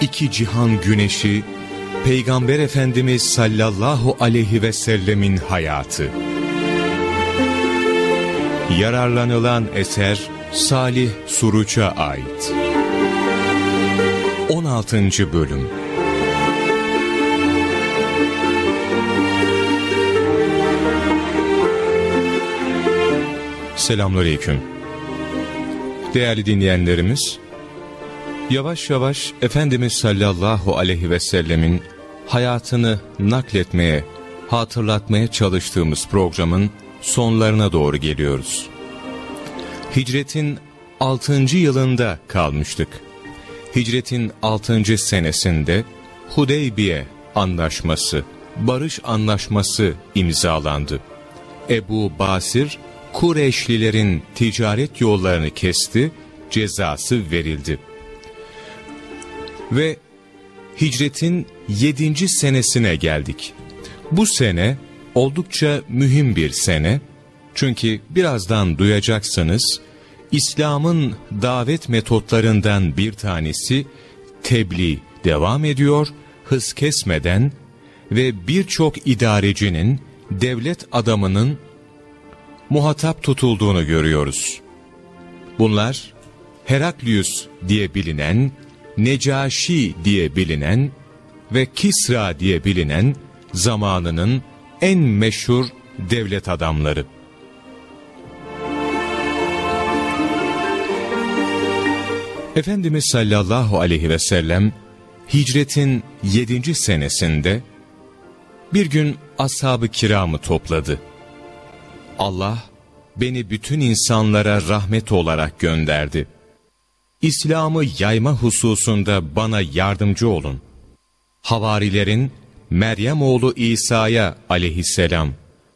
iki cihan güneşi, Peygamber Efendimiz sallallahu aleyhi ve sellemin hayatı. Yararlanılan eser Salih Suruç'a ait. 16. Bölüm Selamünaleyküm. Değerli dinleyenlerimiz, yavaş yavaş Efendimiz sallallahu aleyhi ve sellemin hayatını nakletmeye, hatırlatmaya çalıştığımız programın sonlarına doğru geliyoruz. Hicretin 6. yılında kalmıştık. Hicretin 6. senesinde Hudeybiye Anlaşması, Barış Anlaşması imzalandı. Ebu Basir, Kureyşlilerin ticaret yollarını kesti, cezası verildi. Ve hicretin 7. senesine geldik. Bu sene oldukça mühim bir sene. Çünkü birazdan duyacaksınız, İslam'ın davet metotlarından bir tanesi tebliğ devam ediyor, hız kesmeden ve birçok idarecinin, devlet adamının muhatap tutulduğunu görüyoruz. Bunlar Heraklius diye bilinen, Necaşi diye bilinen ve Kisra diye bilinen zamanının en meşhur devlet adamları. Efendimiz sallallahu aleyhi ve sellem hicretin yedinci senesinde bir gün ashab-ı kiramı topladı. Allah beni bütün insanlara rahmet olarak gönderdi. İslam'ı yayma hususunda bana yardımcı olun. Havarilerin Meryem oğlu İsa'ya aleyhisselam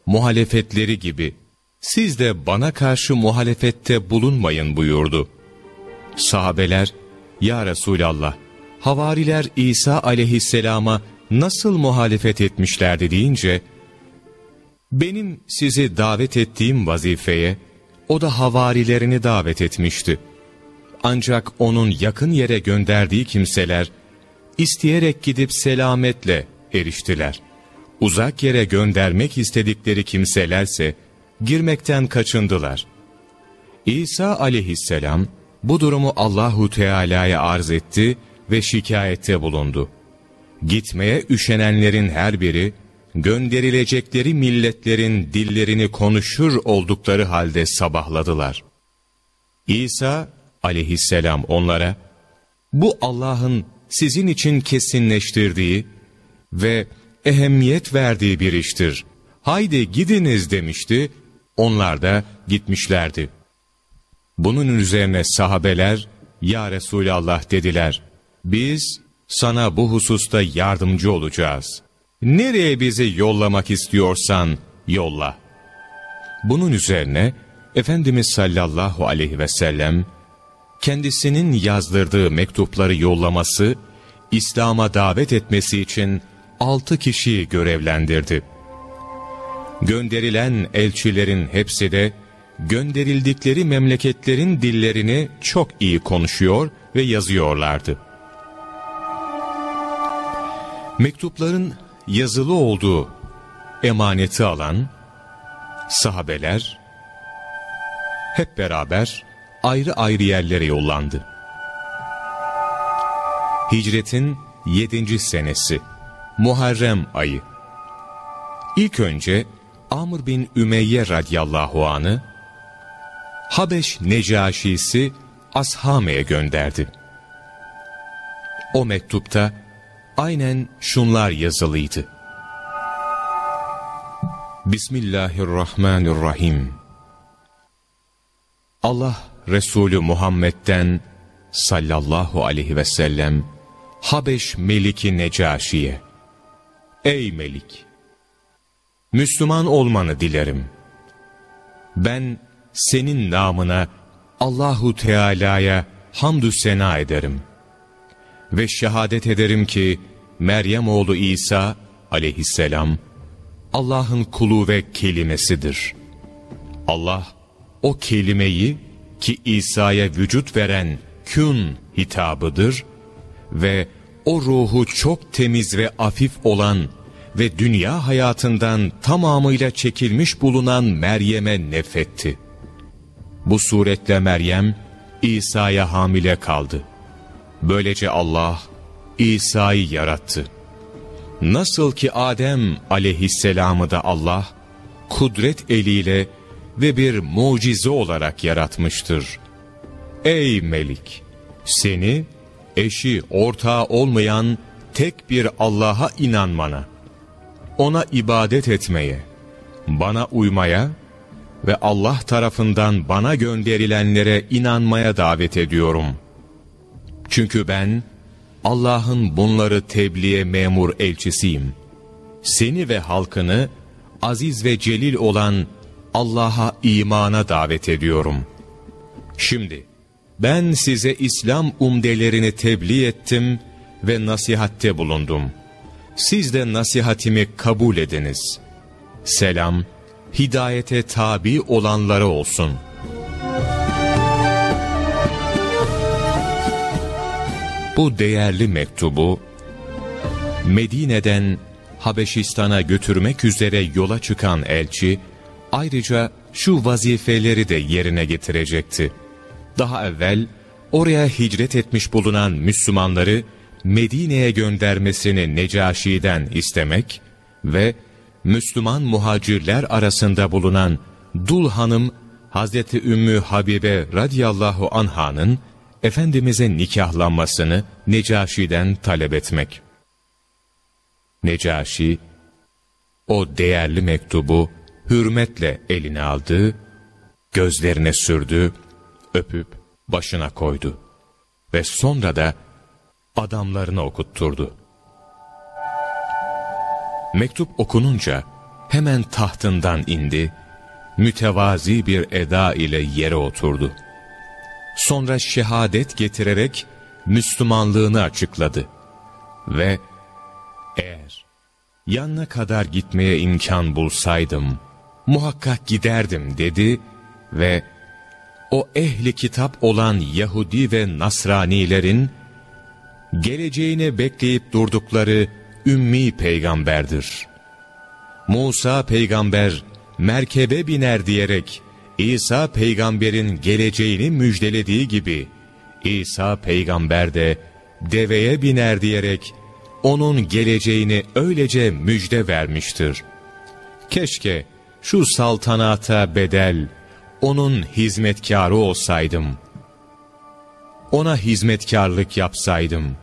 muhalefetleri gibi siz de bana karşı muhalefette bulunmayın buyurdu. Sahabeler, Ya Resulallah, havariler İsa aleyhisselama nasıl muhalefet etmişlerdi deyince, benim sizi davet ettiğim vazifeye, o da havarilerini davet etmişti. Ancak onun yakın yere gönderdiği kimseler, isteyerek gidip selametle eriştiler. Uzak yere göndermek istedikleri kimselerse, girmekten kaçındılar. İsa aleyhisselam, bu durumu Allahu Teala'ya arz etti ve şikayette bulundu. Gitmeye üşenenlerin her biri, gönderilecekleri milletlerin dillerini konuşur oldukları halde sabahladılar. İsa aleyhisselam onlara, bu Allah'ın sizin için kesinleştirdiği ve ehemmiyet verdiği bir iştir. Haydi gidiniz demişti, onlar da gitmişlerdi. Bunun üzerine sahabeler, Ya Resulallah dediler, biz sana bu hususta yardımcı olacağız. Nereye bizi yollamak istiyorsan yolla. Bunun üzerine Efendimiz sallallahu aleyhi ve sellem kendisinin yazdırdığı mektupları yollaması, İslam'a davet etmesi için altı kişiyi görevlendirdi. Gönderilen elçilerin hepsi de gönderildikleri memleketlerin dillerini çok iyi konuşuyor ve yazıyorlardı. Mektupların yazılı olduğu emaneti alan sahabeler hep beraber ayrı ayrı yerlere yollandı. Hicretin yedinci senesi Muharrem ayı İlk önce Amr bin Ümeyye radıyallahu anı Habeş Necaşisi Ashame'ye gönderdi. O mektupta aynen şunlar yazılıydı. Bismillahirrahmanirrahim. Allah Resulü Muhammed'den sallallahu aleyhi ve sellem Habeş Meliki Necaşi'ye Ey Melik! Müslüman olmanı dilerim. Ben senin namına Allahu Teala'ya hamdü sena ederim. Ve şehadet ederim ki Meryem oğlu İsa aleyhisselam Allah'ın kulu ve kelimesidir. Allah o kelimeyi ki İsa'ya vücut veren kün hitabıdır ve o ruhu çok temiz ve afif olan ve dünya hayatından tamamıyla çekilmiş bulunan Meryem'e nefetti. Bu suretle Meryem, İsa'ya hamile kaldı. Böylece Allah, İsa'yı yarattı. Nasıl ki Adem aleyhisselamı da Allah, kudret eliyle ve bir mucize olarak yaratmıştır. Ey Melik! Seni, eşi ortağı olmayan tek bir Allah'a inanmana, ona ibadet etmeye, bana uymaya ve Allah tarafından bana gönderilenlere inanmaya davet ediyorum. Çünkü ben Allah'ın bunları tebliğe memur elçisiyim. Seni ve halkını aziz ve celil olan Allah'a imana davet ediyorum. Şimdi ben size İslam umdelerini tebliğ ettim ve nasihatte bulundum. Siz de nasihatimi kabul ediniz. Selam, hidayete tabi olanlara olsun. Bu değerli mektubu Medine'den Habeşistan'a götürmek üzere yola çıkan elçi ayrıca şu vazifeleri de yerine getirecekti. Daha evvel oraya hicret etmiş bulunan Müslümanları Medine'ye göndermesini Necaşi'den istemek ve Müslüman muhacirler arasında bulunan Dul Hanım Hazreti Ümmü Habibe radıyallahu anhanın Efendimiz'e nikahlanmasını Necaşi'den talep etmek. Necaşi, o değerli mektubu hürmetle eline aldı, gözlerine sürdü, öpüp başına koydu ve sonra da adamlarına okutturdu. Mektup okununca hemen tahtından indi, mütevazi bir eda ile yere oturdu. Sonra şehadet getirerek Müslümanlığını açıkladı ve eğer yanına kadar gitmeye imkan bulsaydım muhakkak giderdim dedi ve o ehli kitap olan Yahudi ve Nasranilerin geleceğini bekleyip durdukları ümmi peygamberdir. Musa peygamber merkebe biner diyerek İsa peygamberin geleceğini müjdelediği gibi İsa peygamber de deveye biner diyerek onun geleceğini öylece müjde vermiştir. Keşke şu saltanata bedel onun hizmetkarı olsaydım. Ona hizmetkarlık yapsaydım.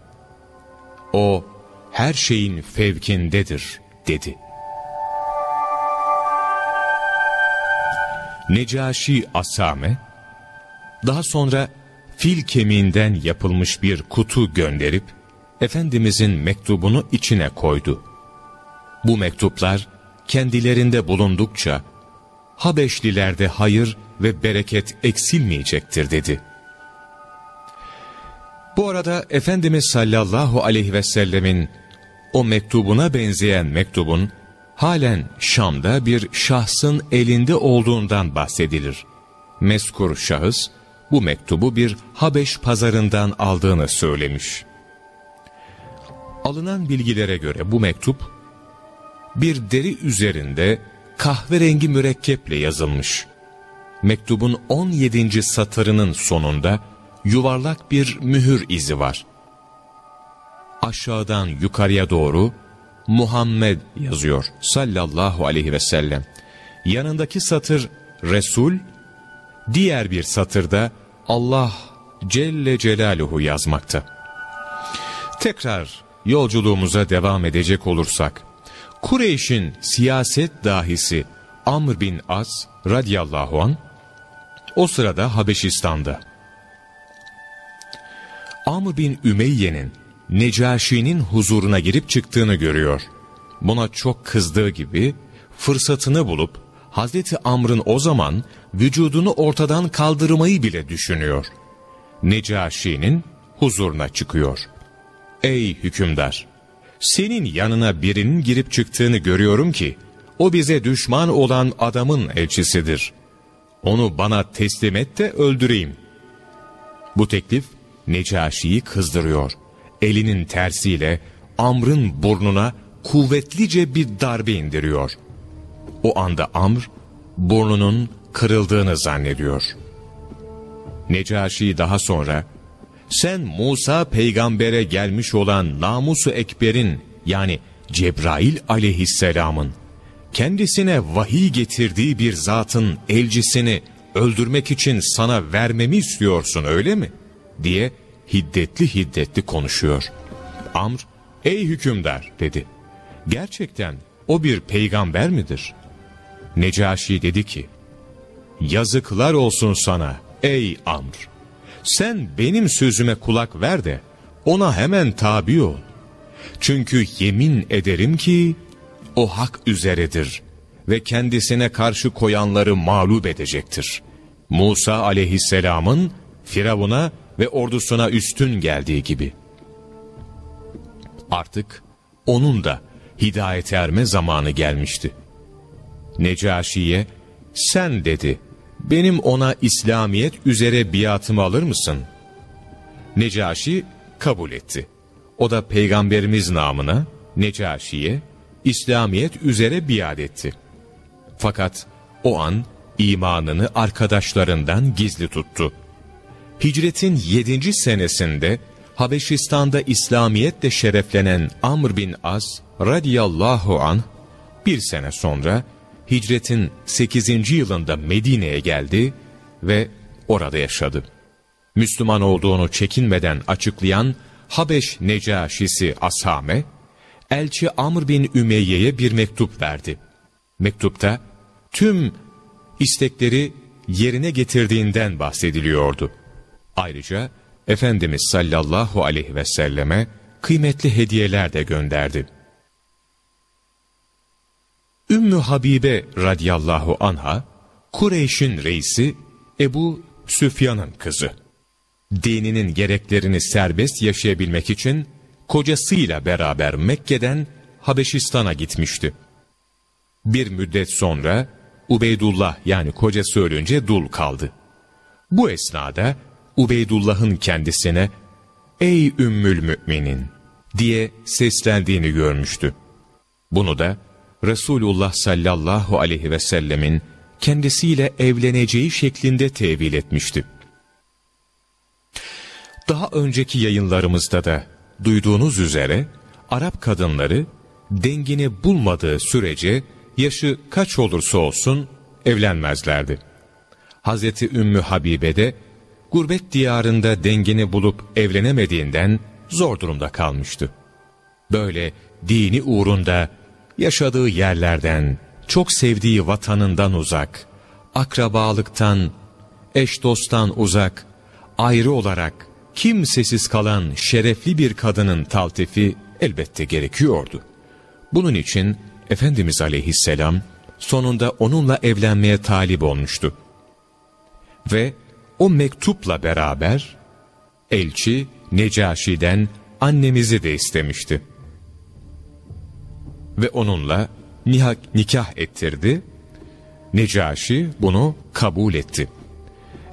O her şeyin fevkindedir dedi. Necaşi Asame, daha sonra fil kemiğinden yapılmış bir kutu gönderip, Efendimizin mektubunu içine koydu. Bu mektuplar kendilerinde bulundukça, Habeşlilerde hayır ve bereket eksilmeyecektir dedi. Bu arada Efendimiz sallallahu aleyhi ve sellemin o mektubuna benzeyen mektubun halen Şam'da bir şahsın elinde olduğundan bahsedilir. Meskur şahıs bu mektubu bir Habeş pazarından aldığını söylemiş. Alınan bilgilere göre bu mektup bir deri üzerinde kahverengi mürekkeple yazılmış. Mektubun 17. satırının sonunda yuvarlak bir mühür izi var. Aşağıdan yukarıya doğru Muhammed yazıyor sallallahu aleyhi ve sellem. Yanındaki satır Resul, diğer bir satırda Allah Celle Celaluhu yazmakta. Tekrar yolculuğumuza devam edecek olursak, Kureyş'in siyaset dahisi Amr bin As radiyallahu an o sırada Habeşistan'da. Amr bin Ümeyye'nin Necaşi'nin huzuruna girip çıktığını görüyor. Buna çok kızdığı gibi fırsatını bulup Hazreti Amr'ın o zaman vücudunu ortadan kaldırmayı bile düşünüyor. Necaşi'nin huzuruna çıkıyor. Ey hükümdar! Senin yanına birinin girip çıktığını görüyorum ki, o bize düşman olan adamın elçisidir. Onu bana teslim et de öldüreyim. Bu teklif Necaşi'yi kızdırıyor elinin tersiyle Amr'ın burnuna kuvvetlice bir darbe indiriyor. O anda Amr burnunun kırıldığını zannediyor. Necaşi daha sonra sen Musa peygambere gelmiş olan namusu ekberin yani Cebrail aleyhisselamın kendisine vahiy getirdiği bir zatın elcisini öldürmek için sana vermemi istiyorsun öyle mi? diye hiddetli hiddetli konuşuyor. Amr, ey hükümdar dedi. Gerçekten o bir peygamber midir? Necaşi dedi ki, yazıklar olsun sana ey Amr. Sen benim sözüme kulak ver de ona hemen tabi ol. Çünkü yemin ederim ki o hak üzeredir ve kendisine karşı koyanları mağlup edecektir. Musa aleyhisselamın Firavun'a ve ordusuna üstün geldiği gibi. Artık onun da hidayete erme zamanı gelmişti. Necaşi'ye sen dedi benim ona İslamiyet üzere biatımı alır mısın? Necaşi kabul etti. O da peygamberimiz namına Necaşi'ye İslamiyet üzere biat etti. Fakat o an imanını arkadaşlarından gizli tuttu. Hicretin yedinci senesinde Habeşistan'da İslamiyetle şereflenen Amr bin Az radiyallahu an bir sene sonra hicretin 8. yılında Medine'ye geldi ve orada yaşadı. Müslüman olduğunu çekinmeden açıklayan Habeş Necaşisi Asame, elçi Amr bin Ümeyye'ye bir mektup verdi. Mektupta tüm istekleri yerine getirdiğinden bahsediliyordu. Ayrıca Efendimiz sallallahu aleyhi ve selleme kıymetli hediyeler de gönderdi. Ümmü Habibe radiyallahu anha, Kureyş'in reisi Ebu Süfyan'ın kızı. Dininin gereklerini serbest yaşayabilmek için kocasıyla beraber Mekke'den Habeşistan'a gitmişti. Bir müddet sonra Ubeydullah yani kocası ölünce dul kaldı. Bu esnada Ubeydullah'ın kendisine ''Ey Ümmül Müminin'' diye seslendiğini görmüştü. Bunu da Resulullah sallallahu aleyhi ve sellemin kendisiyle evleneceği şeklinde tevil etmişti. Daha önceki yayınlarımızda da duyduğunuz üzere Arap kadınları dengini bulmadığı sürece yaşı kaç olursa olsun evlenmezlerdi. Hazreti Ümmü Habibe de gurbet diyarında dengini bulup evlenemediğinden zor durumda kalmıştı. Böyle dini uğrunda yaşadığı yerlerden, çok sevdiği vatanından uzak, akrabalıktan, eş dosttan uzak, ayrı olarak kimsesiz kalan şerefli bir kadının taltifi elbette gerekiyordu. Bunun için Efendimiz aleyhisselam sonunda onunla evlenmeye talip olmuştu. Ve o mektupla beraber elçi Necaşi'den annemizi de istemişti. Ve onunla nikah, nikah ettirdi. Necaşi bunu kabul etti.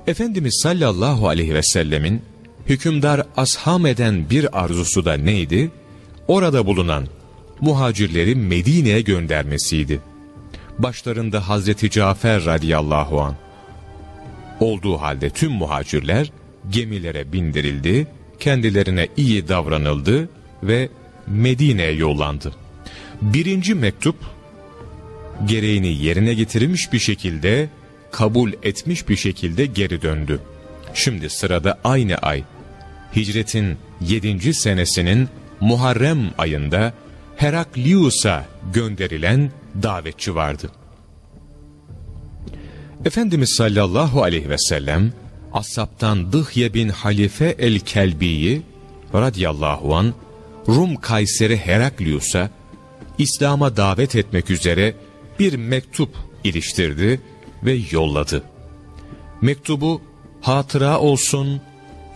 Efendimiz sallallahu aleyhi ve sellemin hükümdar asham eden bir arzusu da neydi? Orada bulunan muhacirleri Medine'ye göndermesiydi. Başlarında Hazreti Cafer radıyallahu an. Olduğu halde tüm muhacirler gemilere bindirildi, kendilerine iyi davranıldı ve Medine'ye yollandı. Birinci mektup, gereğini yerine getirmiş bir şekilde, kabul etmiş bir şekilde geri döndü. Şimdi sırada aynı ay, hicretin yedinci senesinin Muharrem ayında Heraklius'a gönderilen davetçi vardı. Efendimiz sallallahu aleyhi ve sellem Asap'tan Dıhye bin Halife el-Kelbi'yi radiyallahu an Rum Kayseri Heraklius'a İslam'a davet etmek üzere bir mektup iliştirdi ve yolladı. Mektubu hatıra olsun,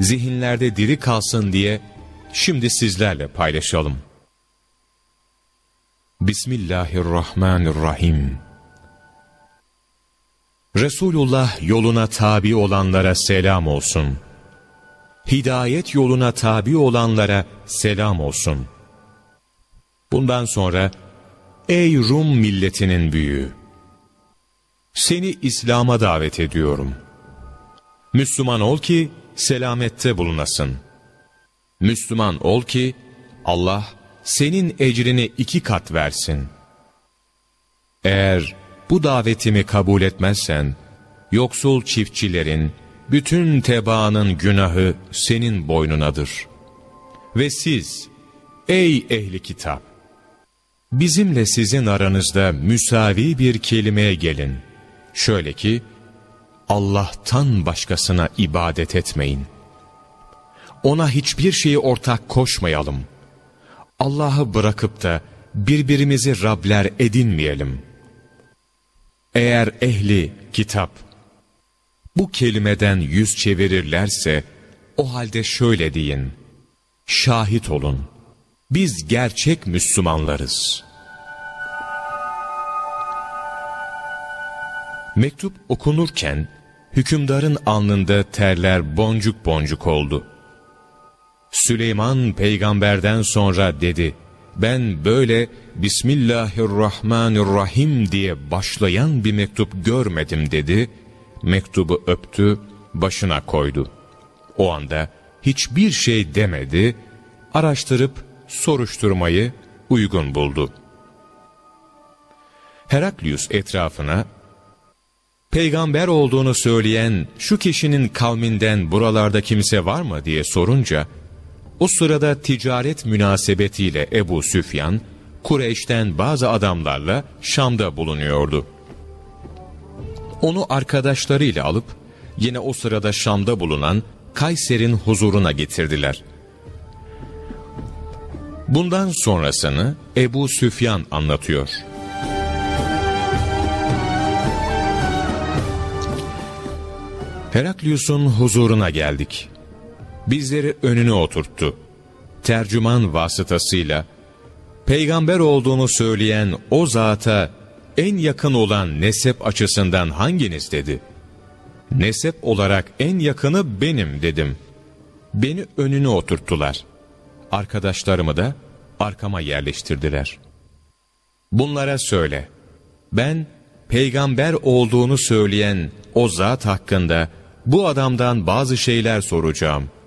zihinlerde diri kalsın diye şimdi sizlerle paylaşalım. Bismillahirrahmanirrahim. Resulullah yoluna tabi olanlara selam olsun. hidayet yoluna tabi olanlara selam olsun. Bundan sonra, ey Rum milletinin büyüğü, seni İslam'a davet ediyorum. Müslüman ol ki selamette bulunasın. Müslüman ol ki Allah senin ecrini iki kat versin. Eğer bu davetimi kabul etmezsen, yoksul çiftçilerin, bütün tebaanın günahı senin boynunadır. Ve siz, ey ehli kitap, bizimle sizin aranızda müsavi bir kelimeye gelin. Şöyle ki, Allah'tan başkasına ibadet etmeyin. Ona hiçbir şeyi ortak koşmayalım. Allah'ı bırakıp da birbirimizi Rabler edinmeyelim. Eğer ehli kitap bu kelimeden yüz çevirirlerse o halde şöyle deyin. Şahit olun. Biz gerçek Müslümanlarız. Mektup okunurken hükümdarın alnında terler boncuk boncuk oldu. Süleyman peygamberden sonra dedi, ben böyle Bismillahirrahmanirrahim diye başlayan bir mektup görmedim dedi. Mektubu öptü, başına koydu. O anda hiçbir şey demedi, araştırıp soruşturmayı uygun buldu. Heraklius etrafına, peygamber olduğunu söyleyen şu kişinin kavminden buralarda kimse var mı diye sorunca, o sırada ticaret münasebetiyle Ebu Süfyan, Kureyş'ten bazı adamlarla Şam'da bulunuyordu. Onu arkadaşlarıyla alıp, yine o sırada Şam'da bulunan Kayser'in huzuruna getirdiler. Bundan sonrasını Ebu Süfyan anlatıyor. Heraklius'un huzuruna geldik bizleri önüne oturttu. Tercüman vasıtasıyla, peygamber olduğunu söyleyen o zata en yakın olan nesep açısından hanginiz dedi. Nesep olarak en yakını benim dedim. Beni önüne oturttular. Arkadaşlarımı da arkama yerleştirdiler. Bunlara söyle, ben peygamber olduğunu söyleyen o zat hakkında bu adamdan bazı şeyler soracağım.''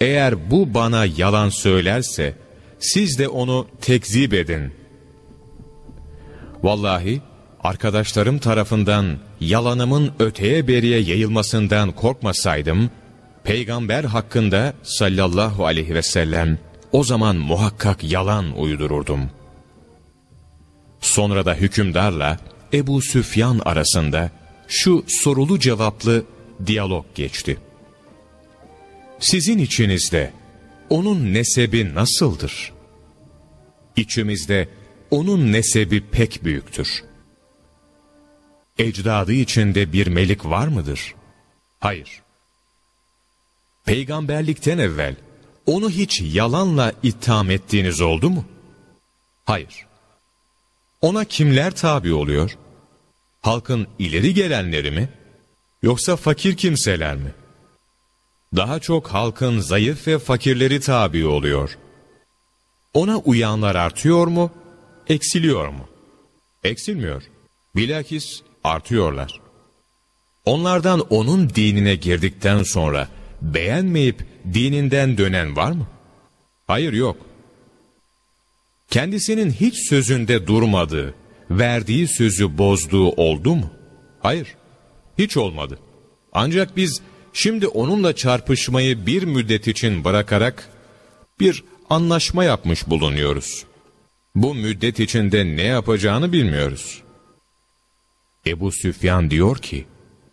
Eğer bu bana yalan söylerse, siz de onu tekzip edin. Vallahi, arkadaşlarım tarafından yalanımın öteye beriye yayılmasından korkmasaydım, peygamber hakkında sallallahu aleyhi ve sellem o zaman muhakkak yalan uydururdum. Sonra da hükümdarla Ebu Süfyan arasında şu sorulu cevaplı diyalog geçti. Sizin içinizde onun nesebi nasıldır? İçimizde onun nesebi pek büyüktür. Ecdadı içinde bir melik var mıdır? Hayır. Peygamberlikten evvel onu hiç yalanla itham ettiğiniz oldu mu? Hayır. Ona kimler tabi oluyor? Halkın ileri gelenleri mi? Yoksa fakir kimseler mi? daha çok halkın zayıf ve fakirleri tabi oluyor. Ona uyanlar artıyor mu, eksiliyor mu? Eksilmiyor. Bilakis artıyorlar. Onlardan onun dinine girdikten sonra beğenmeyip dininden dönen var mı? Hayır yok. Kendisinin hiç sözünde durmadığı, verdiği sözü bozduğu oldu mu? Hayır, hiç olmadı. Ancak biz Şimdi onunla çarpışmayı bir müddet için bırakarak bir anlaşma yapmış bulunuyoruz. Bu müddet içinde ne yapacağını bilmiyoruz. Ebu Süfyan diyor ki,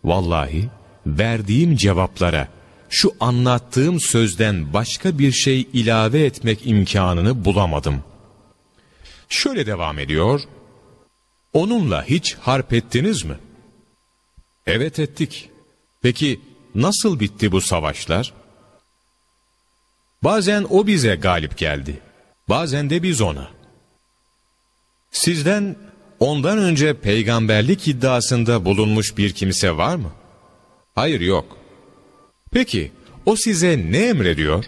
Vallahi verdiğim cevaplara şu anlattığım sözden başka bir şey ilave etmek imkanını bulamadım. Şöyle devam ediyor, Onunla hiç harp ettiniz mi? Evet ettik. Peki Nasıl bitti bu savaşlar? Bazen o bize galip geldi. Bazen de biz ona. Sizden ondan önce peygamberlik iddiasında bulunmuş bir kimse var mı? Hayır yok. Peki O size ne emrediyor?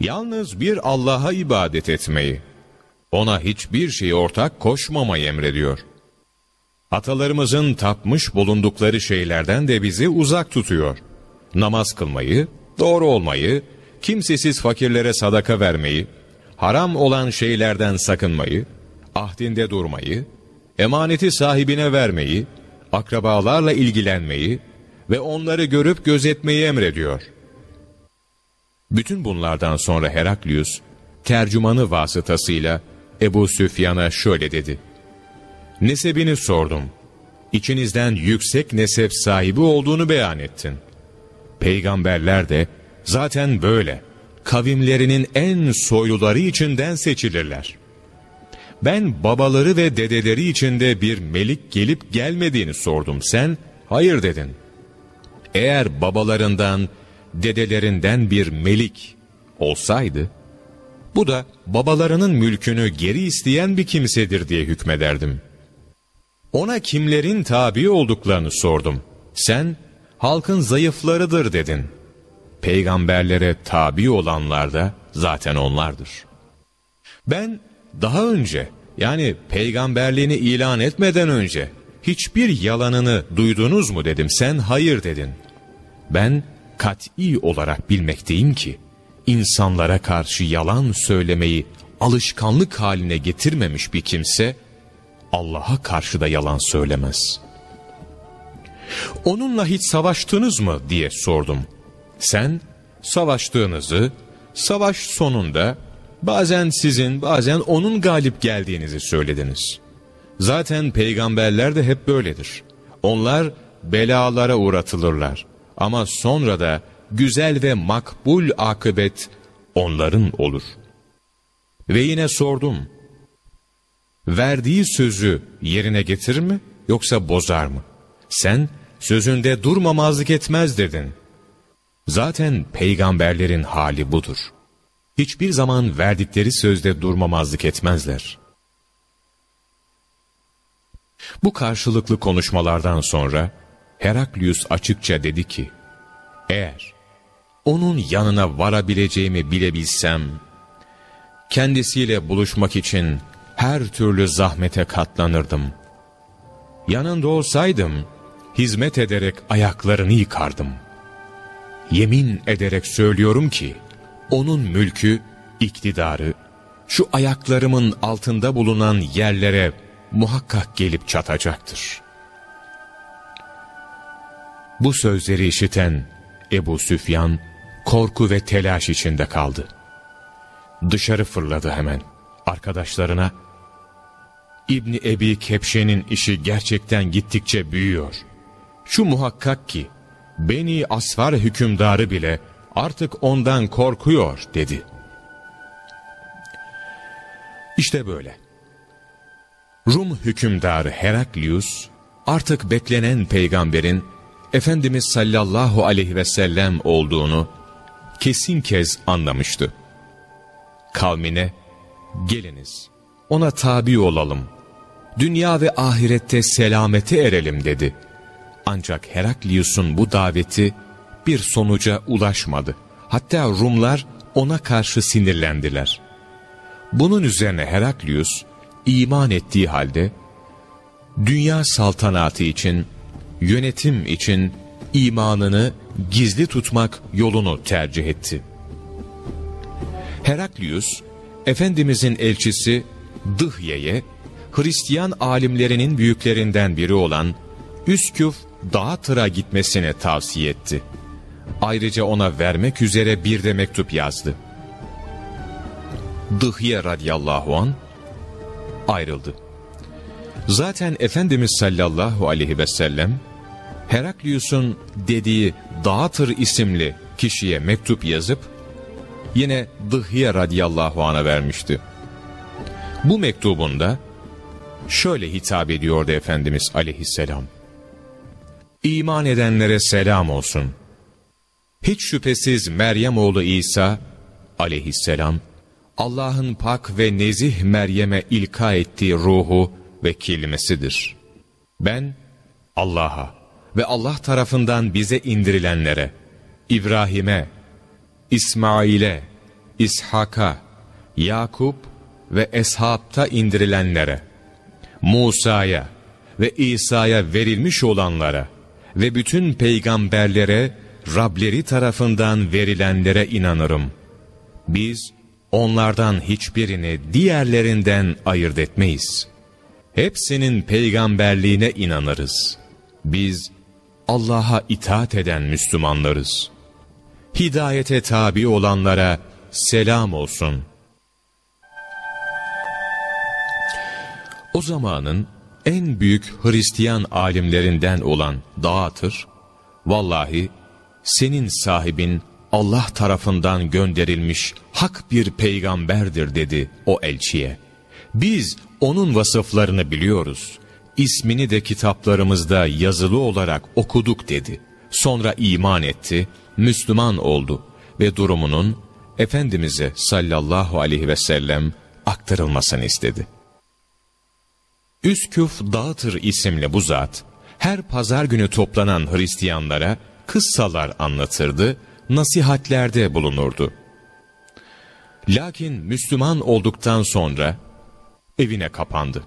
Yalnız bir Allah'a ibadet etmeyi, ona hiçbir şeyi ortak koşmamayı emrediyor. Atalarımızın tapmış bulundukları şeylerden de bizi uzak tutuyor. Namaz kılmayı, doğru olmayı, kimsesiz fakirlere sadaka vermeyi, haram olan şeylerden sakınmayı, ahdinde durmayı, emaneti sahibine vermeyi, akrabalarla ilgilenmeyi ve onları görüp gözetmeyi emrediyor. Bütün bunlardan sonra Heraklius, tercümanı vasıtasıyla Ebu Süfyan'a şöyle dedi. Nesebini sordum. İçinizden yüksek nesep sahibi olduğunu beyan ettin. Peygamberler de zaten böyle. Kavimlerinin en soyluları içinden seçilirler. Ben babaları ve dedeleri içinde bir melik gelip gelmediğini sordum. Sen hayır dedin. Eğer babalarından, dedelerinden bir melik olsaydı, bu da babalarının mülkünü geri isteyen bir kimsedir diye hükmederdim. Ona kimlerin tabi olduklarını sordum. Sen halkın zayıflarıdır dedin. Peygamberlere tabi olanlar da zaten onlardır. Ben daha önce yani peygamberliğini ilan etmeden önce hiçbir yalanını duydunuz mu dedim. Sen hayır dedin. Ben kat'i olarak bilmekteyim ki insanlara karşı yalan söylemeyi alışkanlık haline getirmemiş bir kimse Allah'a karşı da yalan söylemez. Onunla hiç savaştınız mı diye sordum. Sen savaştığınızı, savaş sonunda bazen sizin bazen onun galip geldiğinizi söylediniz. Zaten peygamberler de hep böyledir. Onlar belalara uğratılırlar. Ama sonra da güzel ve makbul akıbet onların olur. Ve yine sordum. Verdiği sözü yerine getirir mi yoksa bozar mı? Sen sözünde durmamazlık etmez dedin. Zaten peygamberlerin hali budur. Hiçbir zaman verdikleri sözde durmamazlık etmezler. Bu karşılıklı konuşmalardan sonra Heraklius açıkça dedi ki, eğer onun yanına varabileceğimi bilebilsem, kendisiyle buluşmak için her türlü zahmete katlanırdım. Yanında olsaydım, hizmet ederek ayaklarını yıkardım. Yemin ederek söylüyorum ki, onun mülkü, iktidarı, şu ayaklarımın altında bulunan yerlere muhakkak gelip çatacaktır. Bu sözleri işiten Ebu Süfyan, korku ve telaş içinde kaldı. Dışarı fırladı hemen. Arkadaşlarına, İbni Ebi Kepşe'nin işi gerçekten gittikçe büyüyor. Şu muhakkak ki, Beni Asfar hükümdarı bile artık ondan korkuyor dedi. İşte böyle. Rum hükümdarı Heraklius artık beklenen peygamberin Efendimiz sallallahu aleyhi ve sellem olduğunu kesin kez anlamıştı. Kavmine geliniz ona tabi olalım, dünya ve ahirette selamete erelim dedi. Ancak Heraklius'un bu daveti bir sonuca ulaşmadı. Hatta Rumlar ona karşı sinirlendiler. Bunun üzerine Heraklius iman ettiği halde dünya saltanatı için, yönetim için imanını gizli tutmak yolunu tercih etti. Heraklius, Efendimizin elçisi Dıhye'ye, Hristiyan alimlerinin büyüklerinden biri olan Üsküf Dağıtır'a gitmesini tavsiye etti. Ayrıca ona vermek üzere bir de mektup yazdı. Dıhye radiyallahu an ayrıldı. Zaten Efendimiz sallallahu aleyhi ve sellem Heraklius'un dediği Dağıtır isimli kişiye mektup yazıp yine Dıhye radiyallahu an'a vermişti. Bu mektubunda şöyle hitap ediyordu Efendimiz aleyhisselam. İman edenlere selam olsun. Hiç şüphesiz Meryem oğlu İsa aleyhisselam Allah'ın pak ve nezih Meryem'e ilka ettiği ruhu ve kelimesidir. Ben Allah'a ve Allah tarafından bize indirilenlere İbrahim'e, İsmail'e, İshak'a, Yakup ve Eshab'ta indirilenlere, Musa'ya ve İsa'ya verilmiş olanlara ve bütün peygamberlere Rableri tarafından verilenlere inanırım. Biz onlardan hiçbirini diğerlerinden ayırt etmeyiz. Hepsinin peygamberliğine inanırız. Biz Allah'a itaat eden Müslümanlarız. Hidayete tabi olanlara selam olsun. O zamanın en büyük Hristiyan alimlerinden olan Dağıtır, vallahi senin sahibin Allah tarafından gönderilmiş hak bir peygamberdir dedi o elçiye. Biz onun vasıflarını biliyoruz. İsmini de kitaplarımızda yazılı olarak okuduk dedi. Sonra iman etti, Müslüman oldu ve durumunun Efendimiz'e sallallahu aleyhi ve sellem aktarılmasını istedi. Üsküf Dağıtır isimli bu zat, her pazar günü toplanan Hristiyanlara kıssalar anlatırdı, nasihatlerde bulunurdu. Lakin Müslüman olduktan sonra evine kapandı.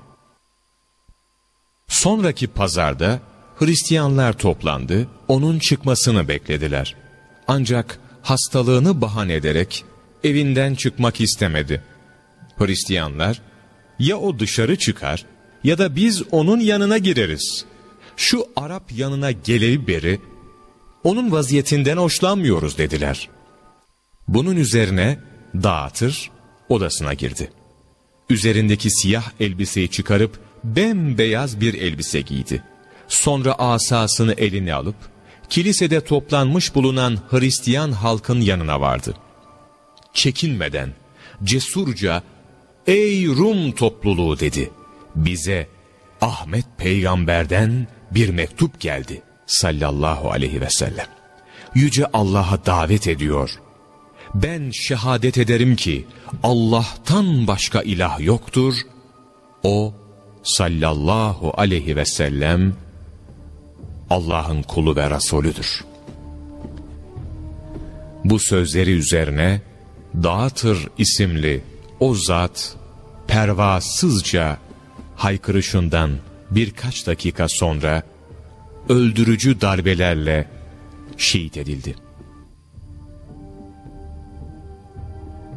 Sonraki pazarda Hristiyanlar toplandı, onun çıkmasını beklediler. Ancak hastalığını bahane ederek evinden çıkmak istemedi. Hristiyanlar, ya o dışarı çıkar ya da biz onun yanına gireriz. Şu Arap yanına geleli beri onun vaziyetinden hoşlanmıyoruz dediler. Bunun üzerine dağıtır odasına girdi. Üzerindeki siyah elbiseyi çıkarıp bembeyaz bir elbise giydi. Sonra asasını eline alıp kilisede toplanmış bulunan Hristiyan halkın yanına vardı. Çekinmeden, cesurca, ''Ey Rum topluluğu'' dedi. ''Bize Ahmet peygamberden bir mektup geldi.'' Sallallahu aleyhi ve sellem. Yüce Allah'a davet ediyor. Ben şehadet ederim ki Allah'tan başka ilah yoktur. O sallallahu aleyhi ve sellem Allah'ın kulu ve Resulüdür. Bu sözleri üzerine Dağıtır isimli o zat pervasızca haykırışından birkaç dakika sonra öldürücü darbelerle şehit edildi.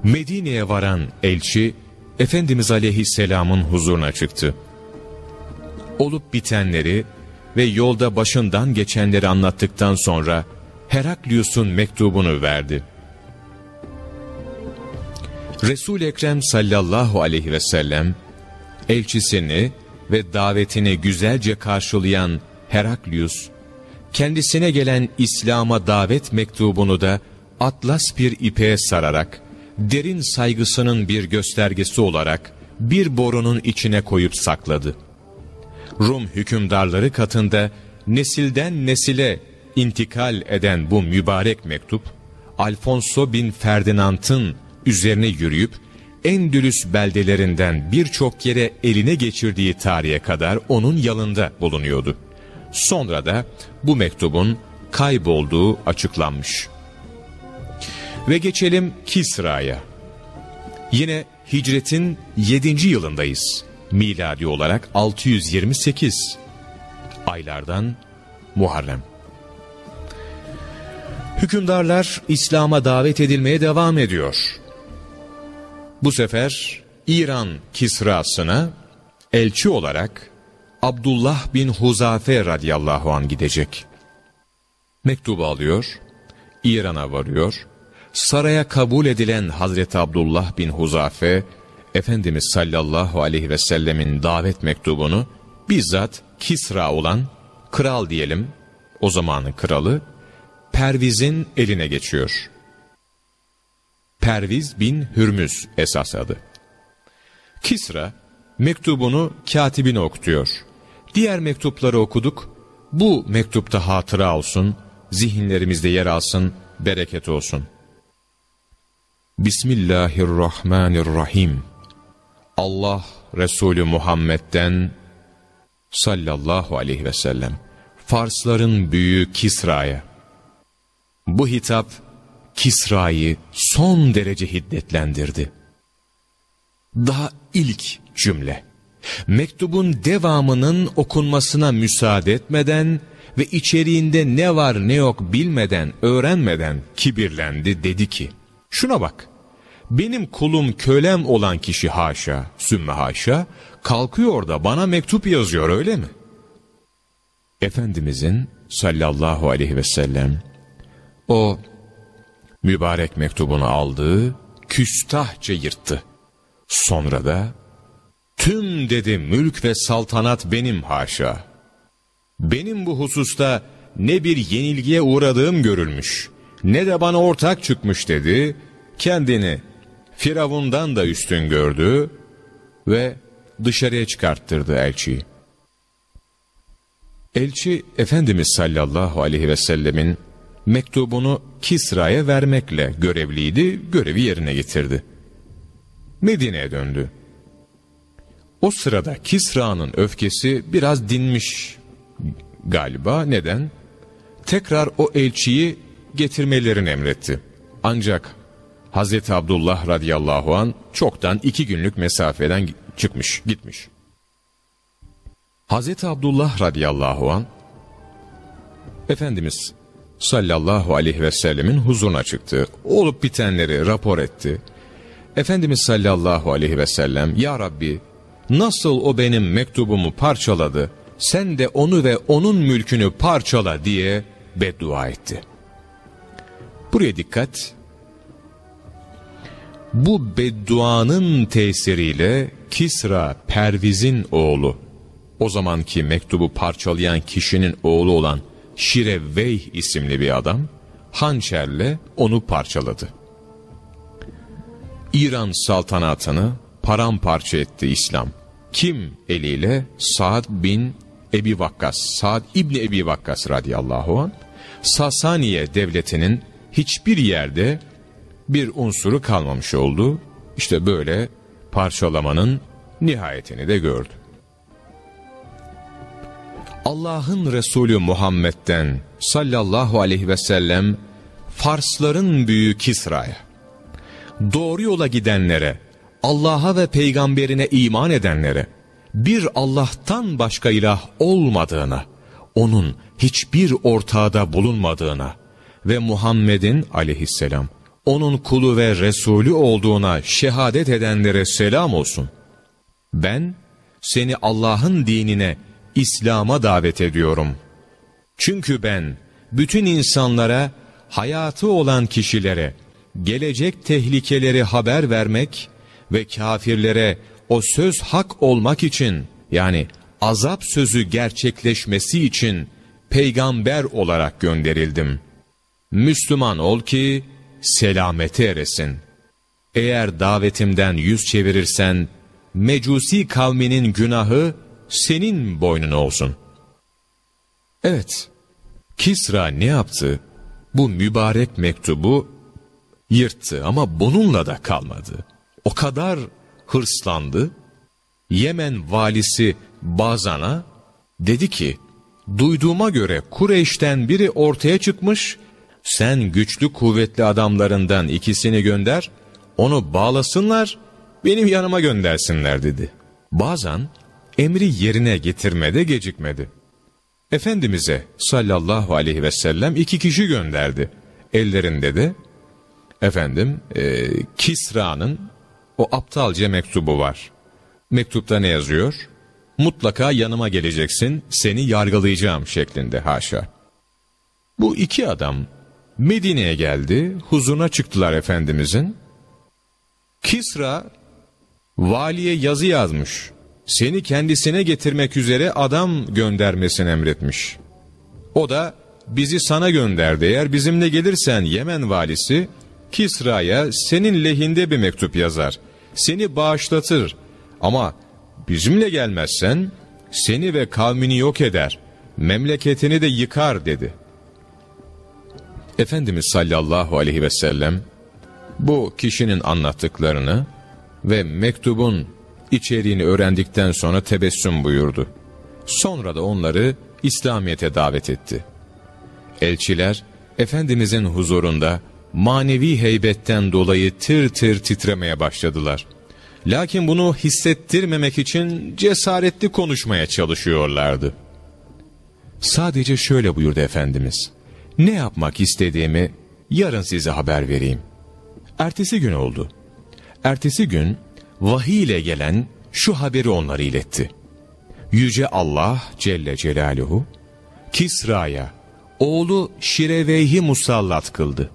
Medine'ye varan elçi Efendimiz Aleyhisselam'ın huzuruna çıktı. Olup bitenleri ve yolda başından geçenleri anlattıktan sonra Heraklius'un mektubunu verdi. Resul Ekrem sallallahu aleyhi ve sellem elçisini ve davetini güzelce karşılayan Heraklius, kendisine gelen İslam'a davet mektubunu da atlas bir ipeğe sararak, derin saygısının bir göstergesi olarak bir borunun içine koyup sakladı. Rum hükümdarları katında nesilden nesile intikal eden bu mübarek mektup, Alfonso bin Ferdinand'ın üzerine yürüyüp, Endülüs beldelerinden birçok yere eline geçirdiği tarihe kadar onun yanında bulunuyordu. Sonra da bu mektubun kaybolduğu açıklanmış. Ve geçelim Kisra'ya. Yine hicretin 7. yılındayız. Miladi olarak 628 aylardan Muharrem. Hükümdarlar İslam'a davet edilmeye devam ediyor. Bu sefer İran Kisra'sına elçi olarak Abdullah bin Huzafe radıyallahu an gidecek. Mektubu alıyor, İran'a varıyor. Saraya kabul edilen Hazreti Abdullah bin Huzafe, Efendimiz sallallahu aleyhi ve sellemin davet mektubunu bizzat Kisra olan kral diyelim, o zamanın kralı, Perviz'in eline geçiyor. Perviz bin Hürmüz esas adı. Kisra mektubunu katibine okutuyor. Diğer mektupları okuduk. Bu mektupta hatıra olsun, zihinlerimizde yer alsın, bereket olsun. Bismillahirrahmanirrahim. Allah Resulü Muhammed'den sallallahu aleyhi ve sellem Farsların büyüğü Kisra'ya Bu hitap Kisra'yı son derece hiddetlendirdi. Daha ilk cümle. Mektubun devamının okunmasına müsaade etmeden ve içeriğinde ne var ne yok bilmeden, öğrenmeden kibirlendi dedi ki, şuna bak, benim kulum kölem olan kişi haşa, sümme haşa, kalkıyor da bana mektup yazıyor öyle mi? Efendimizin sallallahu aleyhi ve sellem o mübarek mektubunu aldı, küstahça yırttı. Sonra da tüm dedi mülk ve saltanat benim haşa. Benim bu hususta ne bir yenilgiye uğradığım görülmüş, ne de bana ortak çıkmış dedi, kendini Firavundan da üstün gördü ve dışarıya çıkarttırdı elçiyi. Elçi Efendimiz sallallahu aleyhi ve sellemin mektubunu Kisra'ya vermekle görevliydi, görevi yerine getirdi. Medine'ye döndü. O sırada Kisra'nın öfkesi biraz dinmiş galiba. Neden? Tekrar o elçiyi getirmelerini emretti. Ancak Hazreti Abdullah radıyallahu an çoktan iki günlük mesafeden çıkmış, gitmiş. Hazreti Abdullah radıyallahu an Efendimiz sallallahu aleyhi ve sellemin huzuruna çıktı. Olup bitenleri rapor etti. Efendimiz sallallahu aleyhi ve sellem Ya Rabbi nasıl o benim mektubumu parçaladı sen de onu ve onun mülkünü parçala diye beddua etti. Buraya dikkat. Bu bedduanın tesiriyle Kisra Perviz'in oğlu, o zamanki mektubu parçalayan kişinin oğlu olan Şirevveyh isimli bir adam, hançerle onu parçaladı. İran saltanatını paramparça etti İslam. Kim eliyle? Sa'd bin Ebi Vakkas, Sa'd İbni Ebi Vakkas radıyallahu an Sasaniye devletinin hiçbir yerde bir unsuru kalmamış oldu. İşte böyle parçalamanın nihayetini de gördü. Allah'ın Resulü Muhammed'den sallallahu aleyhi ve sellem Farsların büyüğü Kisra'ya, doğru yola gidenlere, Allah'a ve peygamberine iman edenlere, bir Allah'tan başka ilah olmadığına, onun hiçbir ortağda bulunmadığına ve Muhammed'in aleyhisselam, onun kulu ve Resulü olduğuna şehadet edenlere selam olsun. Ben seni Allah'ın dinine, İslam'a davet ediyorum. Çünkü ben bütün insanlara, hayatı olan kişilere, gelecek tehlikeleri haber vermek ve kafirlere o söz hak olmak için yani azap sözü gerçekleşmesi için peygamber olarak gönderildim. Müslüman ol ki selamete eresin. Eğer davetimden yüz çevirirsen mecusi kavminin günahı senin boynun olsun. Evet, Kisra ne yaptı? Bu mübarek mektubu yırttı ama bununla da kalmadı. O kadar hırslandı. Yemen valisi Bazan'a dedi ki, duyduğuma göre Kureyş'ten biri ortaya çıkmış, sen güçlü kuvvetli adamlarından ikisini gönder, onu bağlasınlar, benim yanıma göndersinler dedi. Bazan, emri yerine getirmede gecikmedi. Efendimiz'e sallallahu aleyhi ve sellem iki kişi gönderdi. Ellerinde de efendim e, Kisra'nın o aptalca mektubu var. Mektupta ne yazıyor? Mutlaka yanıma geleceksin, seni yargılayacağım şeklinde haşa. Bu iki adam Medine'ye geldi, huzuruna çıktılar Efendimizin. Kisra valiye yazı yazmış. Seni kendisine getirmek üzere adam göndermesini emretmiş. O da bizi sana gönderdi. Eğer bizimle gelirsen Yemen valisi Kisra'ya senin lehinde bir mektup yazar seni bağışlatır ama bizimle gelmezsen seni ve kavmini yok eder, memleketini de yıkar dedi. Efendimiz sallallahu aleyhi ve sellem bu kişinin anlattıklarını ve mektubun içeriğini öğrendikten sonra tebessüm buyurdu. Sonra da onları İslamiyet'e davet etti. Elçiler Efendimizin huzurunda manevi heybetten dolayı tir tir titremeye başladılar. Lakin bunu hissettirmemek için cesaretli konuşmaya çalışıyorlardı. Sadece şöyle buyurdu Efendimiz. Ne yapmak istediğimi yarın size haber vereyim. Ertesi gün oldu. Ertesi gün vahiy ile gelen şu haberi onlara iletti. Yüce Allah Celle Celaluhu Kisra'ya oğlu Şireveyh'i musallat kıldı.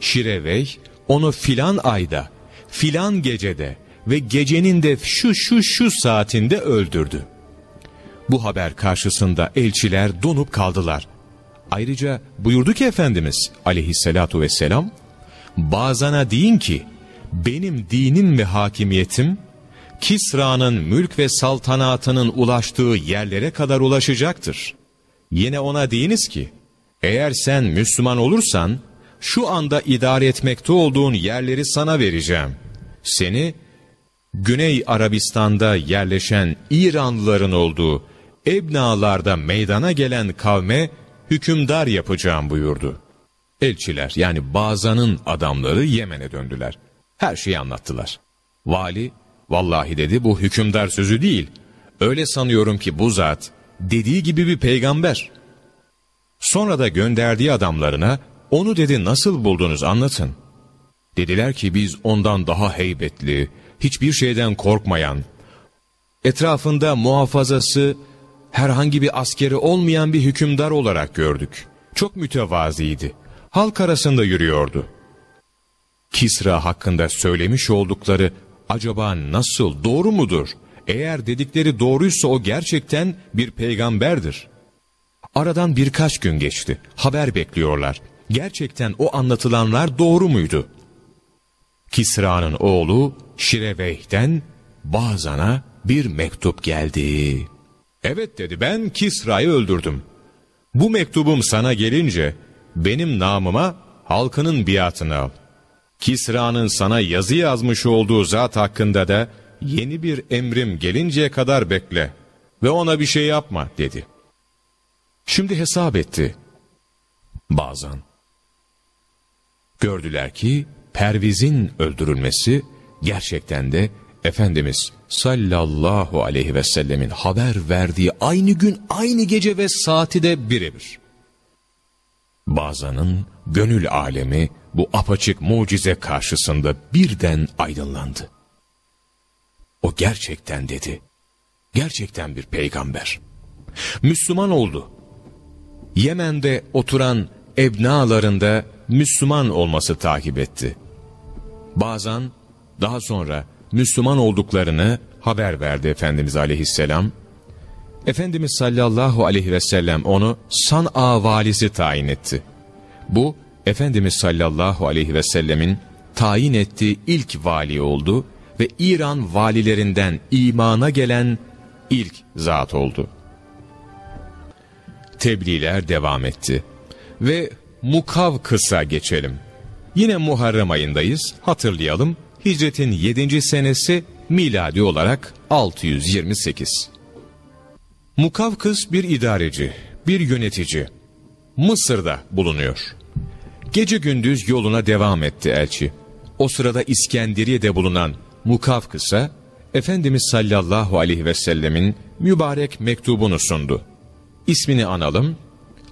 Şireveyh onu filan ayda, filan gecede ve gecenin de şu şu şu saatinde öldürdü. Bu haber karşısında elçiler donup kaldılar. Ayrıca buyurdu ki Efendimiz aleyhissalatu vesselam, Bazana deyin ki, benim dinim ve hakimiyetim, Kisra'nın mülk ve saltanatının ulaştığı yerlere kadar ulaşacaktır. Yine ona deyiniz ki, eğer sen Müslüman olursan, şu anda idare etmekte olduğun yerleri sana vereceğim. Seni, Güney Arabistan'da yerleşen İranlıların olduğu Ebnalarda meydana gelen kavme hükümdar yapacağım buyurdu. Elçiler yani Bazan'ın adamları Yemen'e döndüler. Her şeyi anlattılar. Vali, vallahi dedi bu hükümdar sözü değil. Öyle sanıyorum ki bu zat dediği gibi bir peygamber. Sonra da gönderdiği adamlarına onu dedi nasıl buldunuz anlatın. Dediler ki biz ondan daha heybetli, hiçbir şeyden korkmayan, etrafında muhafazası herhangi bir askeri olmayan bir hükümdar olarak gördük. Çok mütevaziydi. Halk arasında yürüyordu. Kisra hakkında söylemiş oldukları acaba nasıl doğru mudur? Eğer dedikleri doğruysa o gerçekten bir peygamberdir. Aradan birkaç gün geçti. Haber bekliyorlar. Gerçekten o anlatılanlar doğru muydu? Kisra'nın oğlu Şireveyh'ten Bazan'a bir mektup geldi. Evet dedi ben Kisra'yı öldürdüm. Bu mektubum sana gelince benim namıma halkının biatını al. Kisra'nın sana yazı yazmış olduğu zat hakkında da yeni bir emrim gelinceye kadar bekle ve ona bir şey yapma dedi. Şimdi hesap etti. Bazen. Gördüler ki Perviz'in öldürülmesi gerçekten de Efendimiz sallallahu aleyhi ve sellemin haber verdiği aynı gün, aynı gece ve saati de birebir. Bazanın gönül alemi bu apaçık mucize karşısında birden aydınlandı. O gerçekten dedi. Gerçekten bir peygamber. Müslüman oldu. Yemen'de oturan ebnalarında Müslüman olması takip etti. Bazen daha sonra Müslüman olduklarını haber verdi Efendimiz aleyhisselam. Efendimiz sallallahu aleyhi ve sellem onu San'a valisi tayin etti. Bu Efendimiz sallallahu aleyhi ve sellemin tayin ettiği ilk vali oldu ve İran valilerinden imana gelen ilk zat oldu. Tebliğler devam etti. Ve Mukavkıs'a geçelim. Yine Muharrem ayındayız, hatırlayalım. Hicretin 7. senesi miladi olarak 628. Mukavkıs bir idareci, bir yönetici. Mısır'da bulunuyor. Gece gündüz yoluna devam etti elçi. O sırada İskenderiye'de bulunan Mukavkıs'a Efendimiz sallallahu aleyhi ve sellemin mübarek mektubunu sundu. İsmini analım.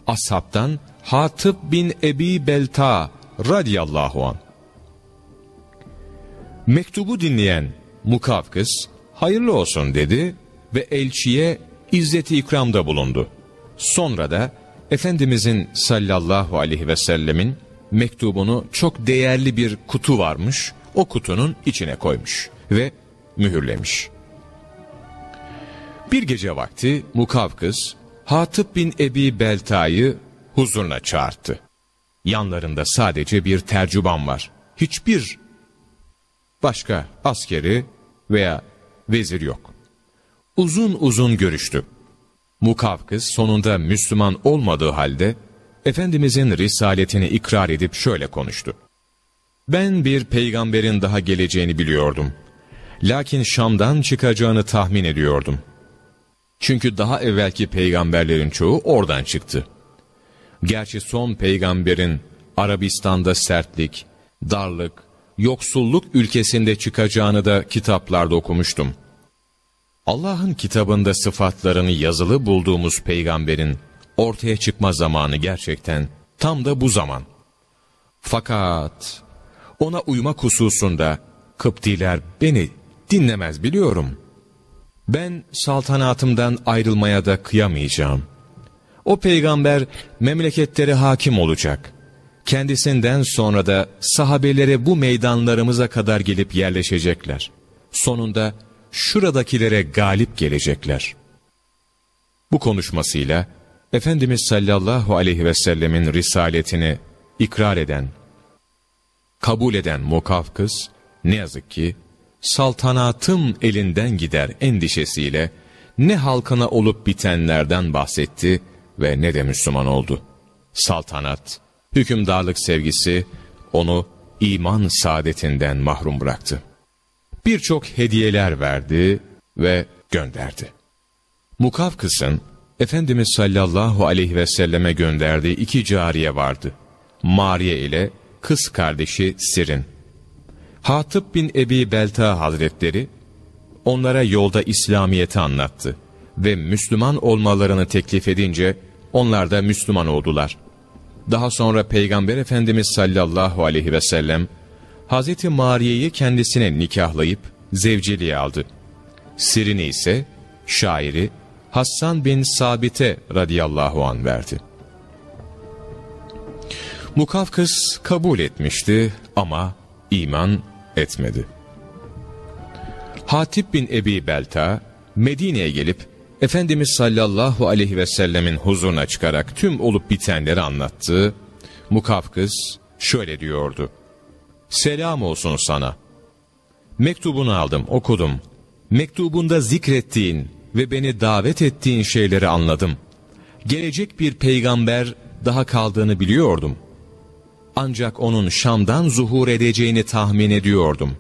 Ashabtan Hatip bin Ebi Belta radiyallahu an. Mektubu dinleyen Mukavkıs hayırlı olsun dedi ve elçiye izzeti ikramda bulundu. Sonra da Efendimizin sallallahu aleyhi ve sellemin mektubunu çok değerli bir kutu varmış, o kutunun içine koymuş ve mühürlemiş. Bir gece vakti Mukavkıs, Hatip bin Ebi Belta'yı huzuruna çağırdı. Yanlarında sadece bir tercüban var. Hiçbir başka askeri veya vezir yok. Uzun uzun görüştü. Mukavkız sonunda Müslüman olmadığı halde Efendimizin risaletini ikrar edip şöyle konuştu. Ben bir peygamberin daha geleceğini biliyordum. Lakin Şam'dan çıkacağını tahmin ediyordum. Çünkü daha evvelki peygamberlerin çoğu oradan çıktı. Gerçi son peygamberin Arabistan'da sertlik, darlık, yoksulluk ülkesinde çıkacağını da kitaplarda okumuştum. Allah'ın kitabında sıfatlarını yazılı bulduğumuz peygamberin ortaya çıkma zamanı gerçekten tam da bu zaman. Fakat ona uymak hususunda Kıptiler beni dinlemez biliyorum. Ben saltanatımdan ayrılmaya da kıyamayacağım. O peygamber memleketlere hakim olacak. Kendisinden sonra da sahabelere bu meydanlarımıza kadar gelip yerleşecekler. Sonunda şuradakilere galip gelecekler. Bu konuşmasıyla Efendimiz sallallahu aleyhi ve sellemin risaletini ikrar eden, kabul eden Mukafkız, ne yazık ki saltanatım elinden gider endişesiyle ne halkına olup bitenlerden bahsetti ve ne de Müslüman oldu. Saltanat, hükümdarlık sevgisi onu iman saadetinden mahrum bıraktı. Birçok hediyeler verdi ve gönderdi. Mukavkıs'ın Efendimiz sallallahu aleyhi ve selleme gönderdiği iki cariye vardı. Mariye ile kız kardeşi Sirin. Hatip bin Ebi Belta Hazretleri onlara yolda İslamiyet'i anlattı ve Müslüman olmalarını teklif edince onlar da Müslüman oldular. Daha sonra Peygamber Efendimiz sallallahu aleyhi ve sellem Hazreti Mariye'yi kendisine nikahlayıp zevciliğe aldı. Sirini ise şairi Hassan bin Sabit'e radıyallahu an verdi. Mukafkıs kabul etmişti ama iman etmedi. Hatip bin Ebi Belta Medine'ye gelip Efendimiz sallallahu aleyhi ve sellemin huzuruna çıkarak tüm olup bitenleri anlattı. Mukafkıs şöyle diyordu. Selam olsun sana. Mektubunu aldım, okudum. Mektubunda zikrettiğin ve beni davet ettiğin şeyleri anladım. Gelecek bir peygamber daha kaldığını biliyordum. Ancak onun Şam'dan zuhur edeceğini tahmin ediyordum.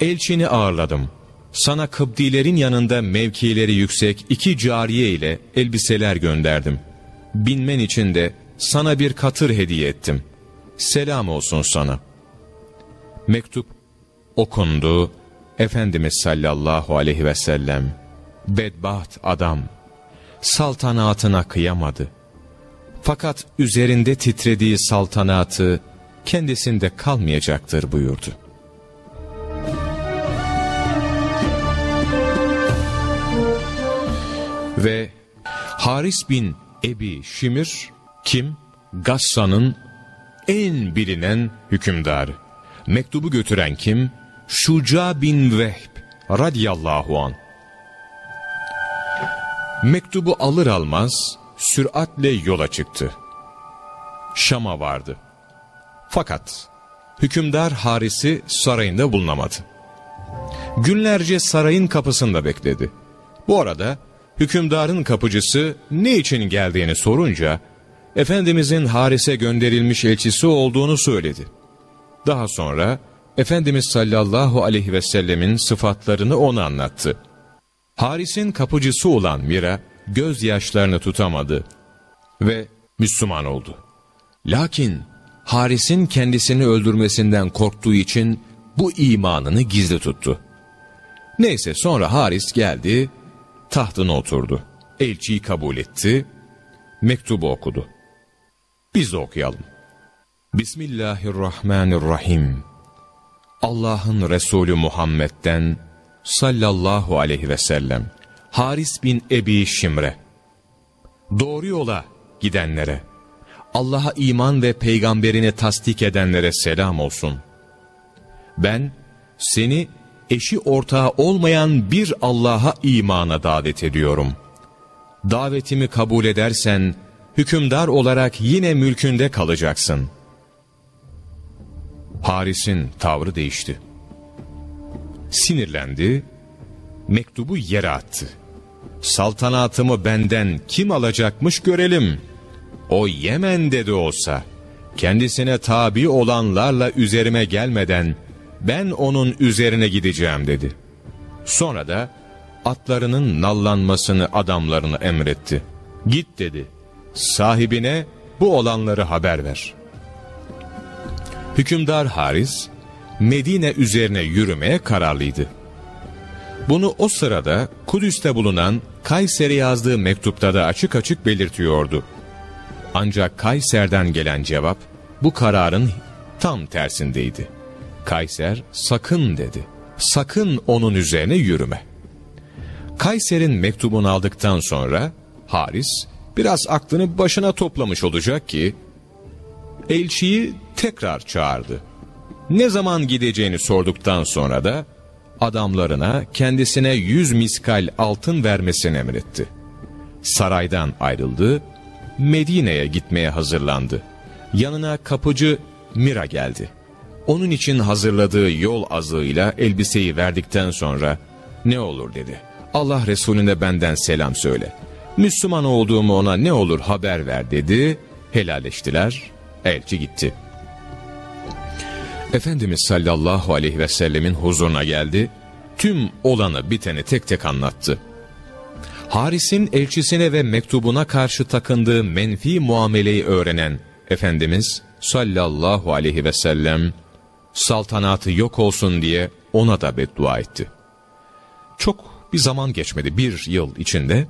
Elçini ağırladım. Sana Kıbdilerin yanında mevkileri yüksek iki cariye ile elbiseler gönderdim. Binmen için de sana bir katır hediye ettim. Selam olsun sana. Mektup okundu. Efendimiz sallallahu aleyhi ve sellem, bedbaht adam, saltanatına kıyamadı. Fakat üzerinde titrediği saltanatı kendisinde kalmayacaktır buyurdu. Ve Haris bin Ebi Şimir kim? Gassa'nın en bilinen hükümdarı. Mektubu götüren kim? Şuca bin Vehb radiyallahu an. Mektubu alır almaz süratle yola çıktı. Şam'a vardı. Fakat hükümdar Haris'i sarayında bulunamadı. Günlerce sarayın kapısında bekledi. Bu arada hükümdarın kapıcısı ne için geldiğini sorunca Efendimizin Haris'e gönderilmiş elçisi olduğunu söyledi. Daha sonra Efendimiz sallallahu aleyhi ve sellemin sıfatlarını ona anlattı. Haris'in kapıcısı olan Mira gözyaşlarını tutamadı ve Müslüman oldu. Lakin Haris'in kendisini öldürmesinden korktuğu için bu imanını gizli tuttu. Neyse sonra Haris geldi, tahtına oturdu. Elçiyi kabul etti, mektubu okudu. Biz de okuyalım. Bismillahirrahmanirrahim. Allah'ın Resulü Muhammed'den sallallahu aleyhi ve sellem Haris bin Ebi Şimre Doğru yola gidenlere Allah'a iman ve peygamberini tasdik edenlere selam olsun. Ben seni eşi ortağı olmayan bir Allah'a imana davet ediyorum. Davetimi kabul edersen hükümdar olarak yine mülkünde kalacaksın.'' Haris'in tavrı değişti. Sinirlendi, mektubu yere attı. Saltanatımı benden kim alacakmış görelim. O Yemen'de de olsa, kendisine tabi olanlarla üzerime gelmeden, ben onun üzerine gideceğim dedi. Sonra da atlarının nallanmasını adamlarını emretti. Git dedi, sahibine bu olanları haber ver. Hükümdar Haris, Medine üzerine yürümeye kararlıydı. Bunu o sırada Kudüs'te bulunan Kayser'e yazdığı mektupta da açık açık belirtiyordu. Ancak Kayser'den gelen cevap bu kararın tam tersindeydi. Kayser sakın dedi. Sakın onun üzerine yürüme. Kayser'in mektubunu aldıktan sonra Haris biraz aklını başına toplamış olacak ki elçiyi tekrar çağırdı. Ne zaman gideceğini sorduktan sonra da adamlarına kendisine yüz miskal altın vermesini emretti. Saraydan ayrıldı, Medine'ye gitmeye hazırlandı. Yanına kapıcı Mira geldi. Onun için hazırladığı yol azığıyla elbiseyi verdikten sonra ne olur dedi. Allah Resulüne benden selam söyle. Müslüman olduğumu ona ne olur haber ver dedi. Helalleştiler. Elçi gitti. Efendimiz sallallahu aleyhi ve sellemin huzuruna geldi. Tüm olanı biteni tek tek anlattı. Haris'in elçisine ve mektubuna karşı takındığı menfi muameleyi öğrenen Efendimiz sallallahu aleyhi ve sellem saltanatı yok olsun diye ona da beddua etti. Çok bir zaman geçmedi bir yıl içinde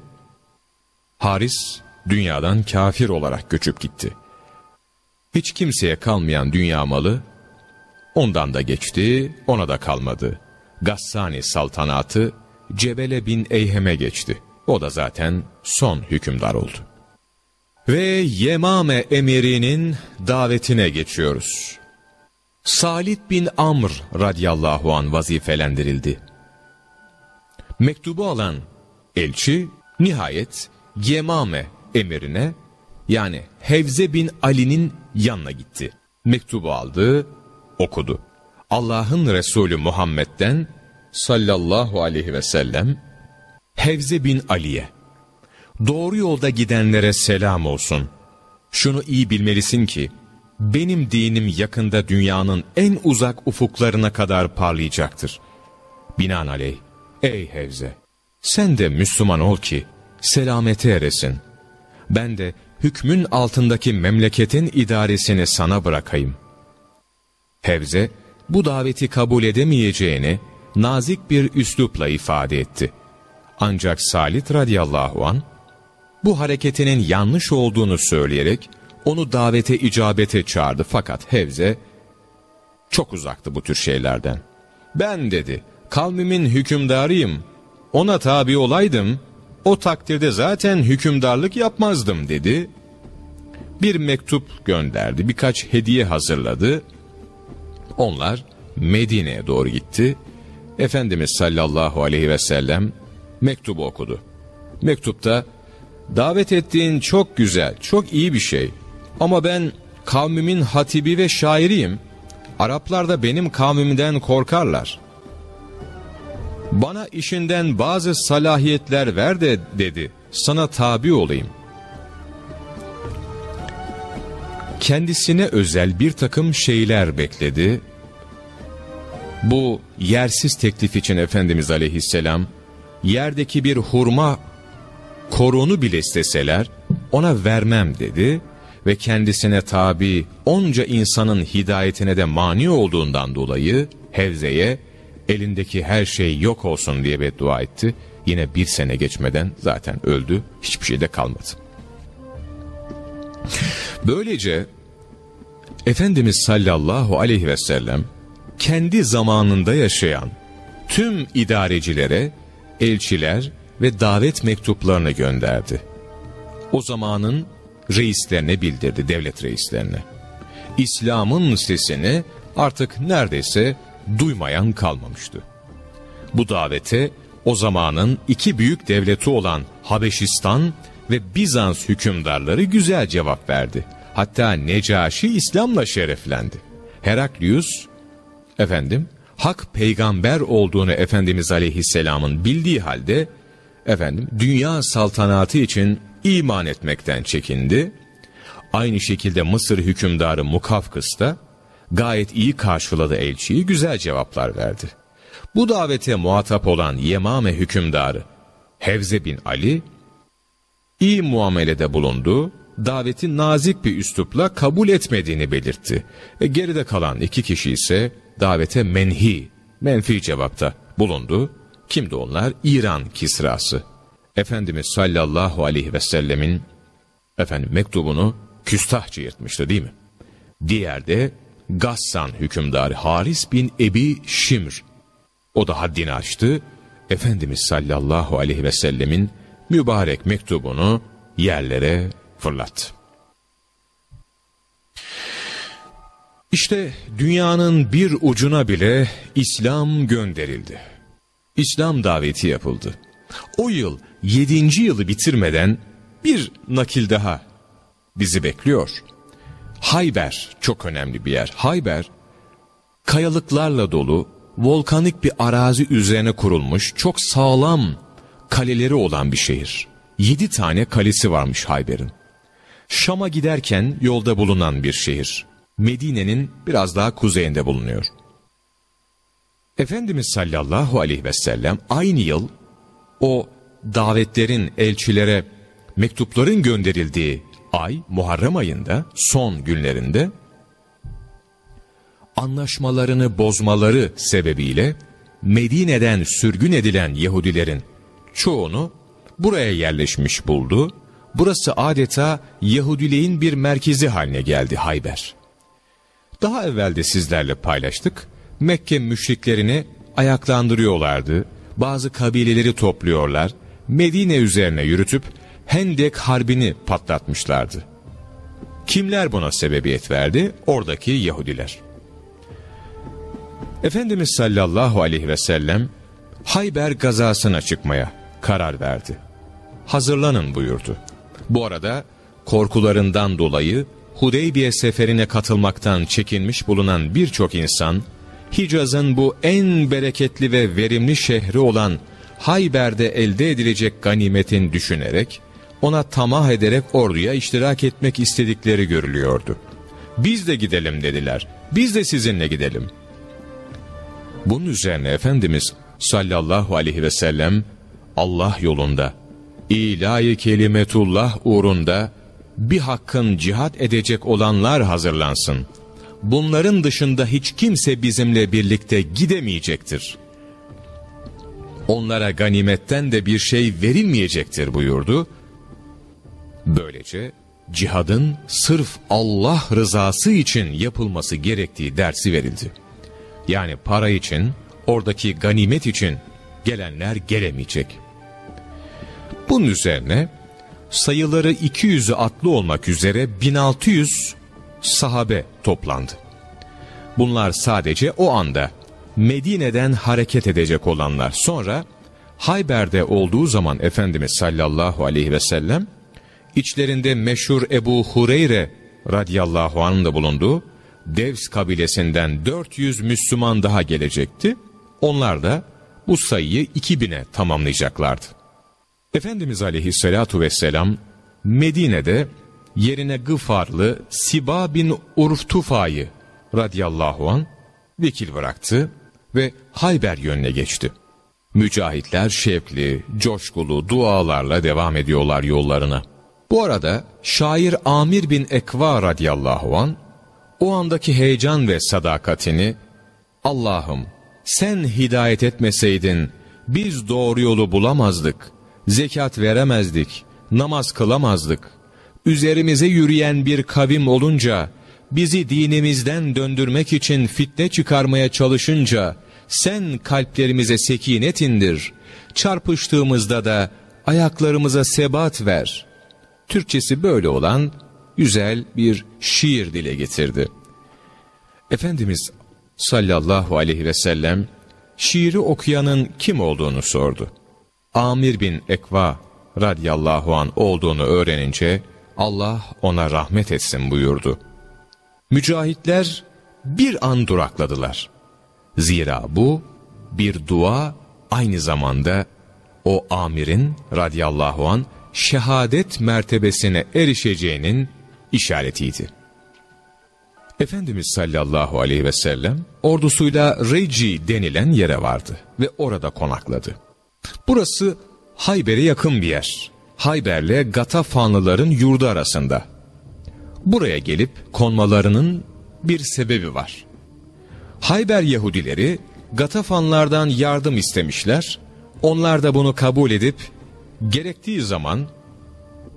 Haris dünyadan kafir olarak göçüp gitti. Hiç kimseye kalmayan dünya malı ondan da geçti, ona da kalmadı. Gassani saltanatı Cebele bin Eyhem'e geçti. O da zaten son hükümdar oldu. Ve Yemame emirinin davetine geçiyoruz. Salid bin Amr radıyallahu an vazifelendirildi. Mektubu alan elçi nihayet Yemame emirine yani Hevze bin Ali'nin yanına gitti. Mektubu aldı, okudu. Allah'ın Resulü Muhammed'den sallallahu aleyhi ve sellem Hevze bin Ali'ye Doğru yolda gidenlere selam olsun. Şunu iyi bilmelisin ki benim dinim yakında dünyanın en uzak ufuklarına kadar parlayacaktır. Binaenaleyh ey Hevze sen de Müslüman ol ki selamete eresin. Ben de hükmün altındaki memleketin idaresini sana bırakayım. Hevze bu daveti kabul edemeyeceğini nazik bir üslupla ifade etti. Ancak Salit radıyallahu an bu hareketinin yanlış olduğunu söyleyerek onu davete icabete çağırdı fakat Hevze çok uzaktı bu tür şeylerden. Ben dedi kavmimin hükümdarıyım ona tabi olaydım o takdirde zaten hükümdarlık yapmazdım dedi. Bir mektup gönderdi birkaç hediye hazırladı. Onlar Medine'ye doğru gitti. Efendimiz sallallahu aleyhi ve sellem mektubu okudu. Mektupta davet ettiğin çok güzel, çok iyi bir şey. Ama ben kavmimin hatibi ve şairiyim. Araplar da benim kavmimden korkarlar. Bana işinden bazı salahiyetler ver de dedi. Sana tabi olayım. Kendisine özel bir takım şeyler bekledi. Bu yersiz teklif için Efendimiz aleyhisselam yerdeki bir hurma koruğunu bile isteseler ona vermem dedi ve kendisine tabi onca insanın hidayetine de mani olduğundan dolayı Hevze'ye elindeki her şey yok olsun diye beddua etti. Yine bir sene geçmeden zaten öldü. Hiçbir şey de kalmadı. Böylece Efendimiz sallallahu aleyhi ve sellem kendi zamanında yaşayan tüm idarecilere elçiler ve davet mektuplarını gönderdi. O zamanın reislerine bildirdi, devlet reislerine. İslam'ın sesini artık neredeyse duymayan kalmamıştı. Bu davete o zamanın iki büyük devleti olan Habeşistan ve Bizans hükümdarları güzel cevap verdi. Hatta Necaşi İslam'la şereflendi. Heraklius, efendim, hak peygamber olduğunu Efendimiz Aleyhisselam'ın bildiği halde, efendim, dünya saltanatı için iman etmekten çekindi. Aynı şekilde Mısır hükümdarı Mukafkıs da, gayet iyi karşıladı elçiyi, güzel cevaplar verdi. Bu davete muhatap olan Yemame hükümdarı Hevze bin Ali, iyi muamelede bulundu daveti nazik bir üslupla kabul etmediğini belirtti. E, geride kalan iki kişi ise davete menhi, menfi cevapta bulundu. Kimdi onlar? İran Kisrası. Efendimiz sallallahu aleyhi ve sellemin efendim mektubunu küstahça yırtmıştı değil mi? Diğer de Gassan hükümdarı Haris bin Ebi Şimr. O da haddini açtı. Efendimiz sallallahu aleyhi ve sellemin mübarek mektubunu yerlere fırlattı. İşte dünyanın bir ucuna bile İslam gönderildi. İslam daveti yapıldı. O yıl yedinci yılı bitirmeden bir nakil daha bizi bekliyor. Hayber çok önemli bir yer. Hayber kayalıklarla dolu volkanik bir arazi üzerine kurulmuş çok sağlam kaleleri olan bir şehir. Yedi tane kalesi varmış Hayber'in. Şam'a giderken yolda bulunan bir şehir. Medine'nin biraz daha kuzeyinde bulunuyor. Efendimiz sallallahu aleyhi ve sellem aynı yıl o davetlerin, elçilere, mektupların gönderildiği ay Muharrem ayında son günlerinde anlaşmalarını bozmaları sebebiyle Medine'den sürgün edilen Yahudilerin çoğunu buraya yerleşmiş buldu. Burası adeta Yahudiliğin bir merkezi haline geldi Hayber. Daha evvel de sizlerle paylaştık. Mekke müşriklerini ayaklandırıyorlardı. Bazı kabileleri topluyorlar. Medine üzerine yürütüp Hendek Harbi'ni patlatmışlardı. Kimler buna sebebiyet verdi? Oradaki Yahudiler. Efendimiz sallallahu aleyhi ve sellem Hayber gazasına çıkmaya karar verdi. Hazırlanın buyurdu. Bu arada korkularından dolayı Hudeybiye seferine katılmaktan çekinmiş bulunan birçok insan, Hicaz'ın bu en bereketli ve verimli şehri olan Hayber'de elde edilecek ganimetin düşünerek, ona tamah ederek orduya iştirak etmek istedikleri görülüyordu. Biz de gidelim dediler, biz de sizinle gidelim. Bunun üzerine Efendimiz sallallahu aleyhi ve sellem Allah yolunda, ilahi kelimetullah uğrunda bir hakkın cihat edecek olanlar hazırlansın. Bunların dışında hiç kimse bizimle birlikte gidemeyecektir. Onlara ganimetten de bir şey verilmeyecektir buyurdu. Böylece cihadın sırf Allah rızası için yapılması gerektiği dersi verildi. Yani para için, oradaki ganimet için gelenler gelemeyecek. Bunun üzerine sayıları 200'ü atlı olmak üzere 1600 sahabe toplandı. Bunlar sadece o anda Medine'den hareket edecek olanlar. Sonra Hayber'de olduğu zaman Efendimiz sallallahu aleyhi ve sellem içlerinde meşhur Ebu Hureyre radıyallahu anh'ın da bulunduğu Devs kabilesinden 400 Müslüman daha gelecekti. Onlar da bu sayıyı 2000'e tamamlayacaklardı. Efendimiz aleyhissalatu vesselam Medine'de yerine Gıfarlı Siba bin Urftufa'yı radıyallahu an vekil bıraktı ve Hayber yönüne geçti. Mücahitler şevkli, coşkulu dualarla devam ediyorlar yollarına. Bu arada şair Amir bin Ekva radıyallahu an o andaki heyecan ve sadakatini Allah'ım sen hidayet etmeseydin biz doğru yolu bulamazdık, zekat veremezdik, namaz kılamazdık. Üzerimize yürüyen bir kavim olunca, bizi dinimizden döndürmek için fitne çıkarmaya çalışınca, sen kalplerimize sekinet indir, çarpıştığımızda da ayaklarımıza sebat ver. Türkçesi böyle olan güzel bir şiir dile getirdi. Efendimiz sallallahu aleyhi ve sellem şiiri okuyanın kim olduğunu sordu. Amir bin Ekva radiyallahu an olduğunu öğrenince Allah ona rahmet etsin buyurdu. Mücahitler bir an durakladılar. Zira bu bir dua aynı zamanda o amirin radiyallahu an şehadet mertebesine erişeceğinin işaretiydi. Efendimiz sallallahu aleyhi ve sellem ordusuyla Reci denilen yere vardı ve orada konakladı. Burası Hayber'e yakın bir yer. Hayber'le Gatafanlıların yurdu arasında. Buraya gelip konmalarının bir sebebi var. Hayber Yahudileri Gatafanlardan yardım istemişler. Onlar da bunu kabul edip gerektiği zaman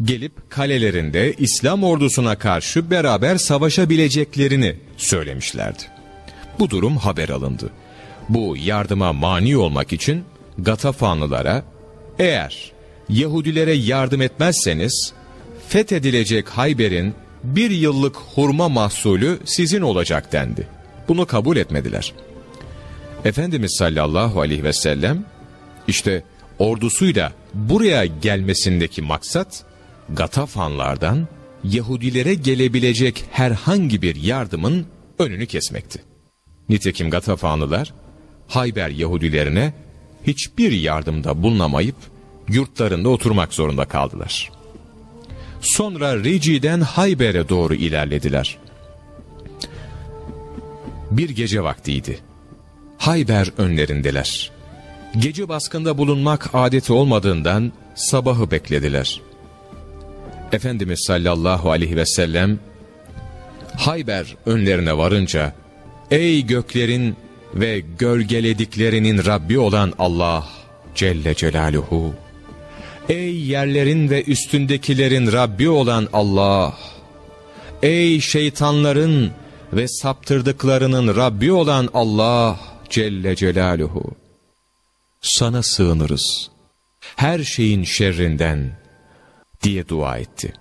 gelip kalelerinde İslam ordusuna karşı beraber savaşabileceklerini söylemişlerdi. Bu durum haber alındı. Bu yardıma mani olmak için Gatafanlılara eğer Yahudilere yardım etmezseniz fethedilecek Hayber'in bir yıllık hurma mahsulü sizin olacak dendi. Bunu kabul etmediler. Efendimiz sallallahu aleyhi ve sellem işte ordusuyla buraya gelmesindeki maksat Gatafanlardan Yahudilere gelebilecek herhangi bir yardımın önünü kesmekti. Nitekim Gatafanlılar Hayber Yahudilerine hiçbir yardımda bulunamayıp yurtlarında oturmak zorunda kaldılar. Sonra Rici'den Hayber'e doğru ilerlediler. Bir gece vaktiydi. Hayber önlerindeler. Gece baskında bulunmak adeti olmadığından sabahı beklediler. Efendimiz sallallahu aleyhi ve sellem Hayber önlerine varınca Ey göklerin ve gölgelediklerinin Rabbi olan Allah Celle Celaluhu Ey yerlerin ve üstündekilerin Rabbi olan Allah Ey şeytanların ve saptırdıklarının Rabbi olan Allah Celle Celaluhu sana sığınırız her şeyin şerrinden diye dua etti.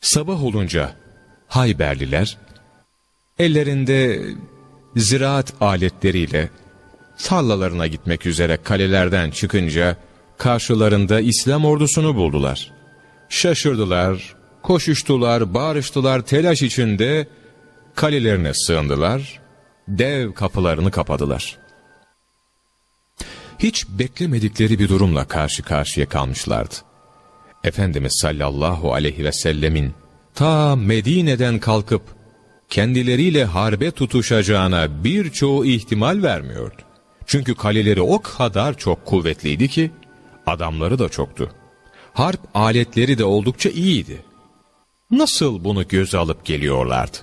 Sabah olunca Hayberliler ellerinde ziraat aletleriyle tarlalarına gitmek üzere kalelerden çıkınca karşılarında İslam ordusunu buldular. Şaşırdılar, koşuştular, bağırıştılar telaş içinde kalelerine sığındılar, dev kapılarını kapadılar. Hiç beklemedikleri bir durumla karşı karşıya kalmışlardı. Efendimiz sallallahu aleyhi ve sellemin ta Medine'den kalkıp kendileriyle harbe tutuşacağına birçoğu ihtimal vermiyordu. Çünkü kaleleri o kadar çok kuvvetliydi ki adamları da çoktu. Harp aletleri de oldukça iyiydi. Nasıl bunu göze alıp geliyorlardı?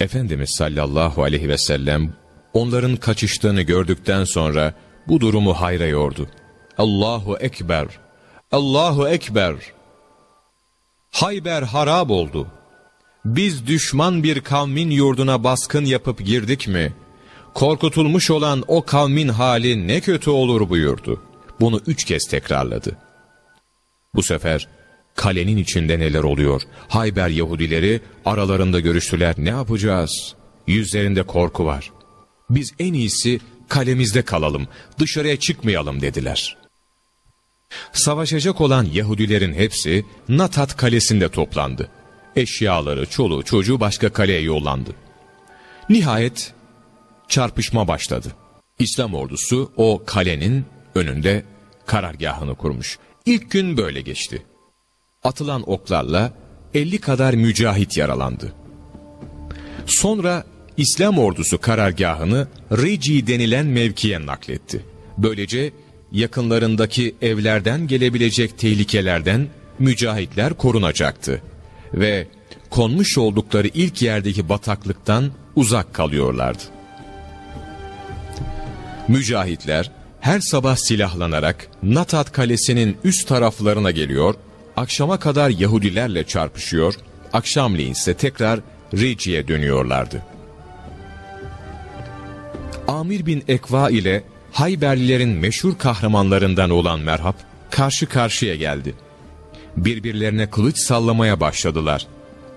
Efendimiz sallallahu aleyhi ve sellem onların kaçıştığını gördükten sonra bu durumu hayra yordu. Allahu Ekber, Allahu Ekber. Hayber harap oldu. Biz düşman bir kavmin yurduna baskın yapıp girdik mi? Korkutulmuş olan o kavmin hali ne kötü olur buyurdu. Bunu üç kez tekrarladı. Bu sefer kalenin içinde neler oluyor? Hayber Yahudileri aralarında görüştüler. Ne yapacağız? Yüzlerinde korku var. Biz en iyisi kalemizde kalalım, dışarıya çıkmayalım dediler. Savaşacak olan Yahudilerin hepsi Natat kalesinde toplandı. Eşyaları, çoluğu, çocuğu başka kaleye yollandı. Nihayet çarpışma başladı. İslam ordusu o kalenin önünde karargahını kurmuş. İlk gün böyle geçti. Atılan oklarla 50 kadar mücahit yaralandı. Sonra İslam ordusu karargahını Rici denilen mevkiye nakletti. Böylece yakınlarındaki evlerden gelebilecek tehlikelerden mücahitler korunacaktı. Ve konmuş oldukları ilk yerdeki bataklıktan uzak kalıyorlardı. Mücahitler her sabah silahlanarak Natat kalesinin üst taraflarına geliyor, akşama kadar Yahudilerle çarpışıyor, akşamleyin ise tekrar Rici'ye dönüyorlardı. Amir bin Ekva ile Hayberlilerin meşhur kahramanlarından olan Merhab karşı karşıya geldi. Birbirlerine kılıç sallamaya başladılar.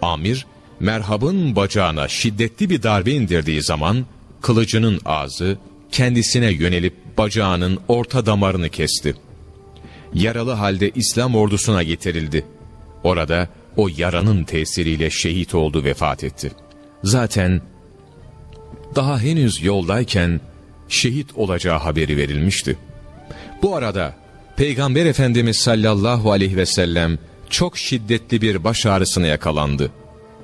Amir, Merhab'ın bacağına şiddetli bir darbe indirdiği zaman kılıcının ağzı kendisine yönelip bacağının orta damarını kesti. Yaralı halde İslam ordusuna getirildi. Orada o yaranın tesiriyle şehit oldu vefat etti. Zaten daha henüz yoldayken şehit olacağı haberi verilmişti. Bu arada Peygamber Efendimiz sallallahu aleyhi ve sellem çok şiddetli bir baş ağrısına yakalandı.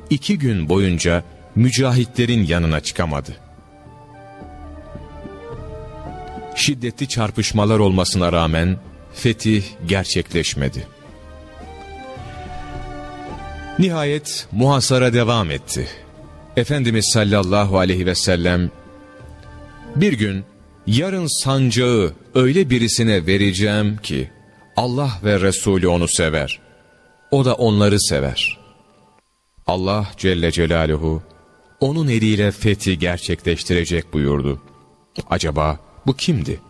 İki gün boyunca mücahitlerin yanına çıkamadı. Şiddetli çarpışmalar olmasına rağmen fetih gerçekleşmedi. Nihayet muhasara devam etti. Efendimiz sallallahu aleyhi ve sellem bir gün yarın sancağı öyle birisine vereceğim ki Allah ve Resulü onu sever. O da onları sever. Allah Celle Celaluhu onun eliyle fethi gerçekleştirecek buyurdu. Acaba bu kimdi?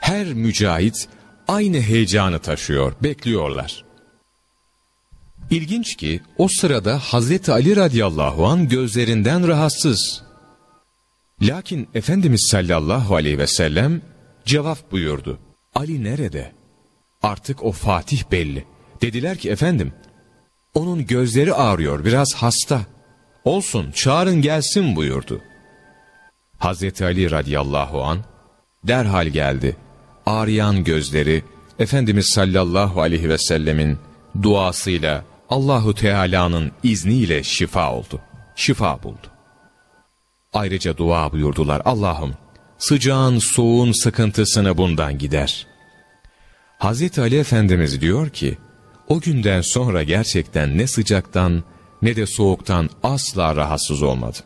Her mücahit aynı heyecanı taşıyor, bekliyorlar. İlginç ki o sırada Hazreti Ali radıyallahu an gözlerinden rahatsız. Lakin Efendimiz sallallahu aleyhi ve sellem cevap buyurdu. Ali nerede? Artık o Fatih belli. Dediler ki efendim, onun gözleri ağrıyor, biraz hasta. Olsun, çağırın gelsin buyurdu. Hazreti Ali radıyallahu an derhal geldi. Ağrıyan gözleri Efendimiz sallallahu aleyhi ve sellemin duasıyla Allahu Teala'nın izniyle şifa oldu. Şifa buldu. Ayrıca dua buyurdular. Allah'ım sıcağın soğuğun sıkıntısını bundan gider. Hazreti Ali Efendimiz diyor ki, o günden sonra gerçekten ne sıcaktan ne de soğuktan asla rahatsız olmadı.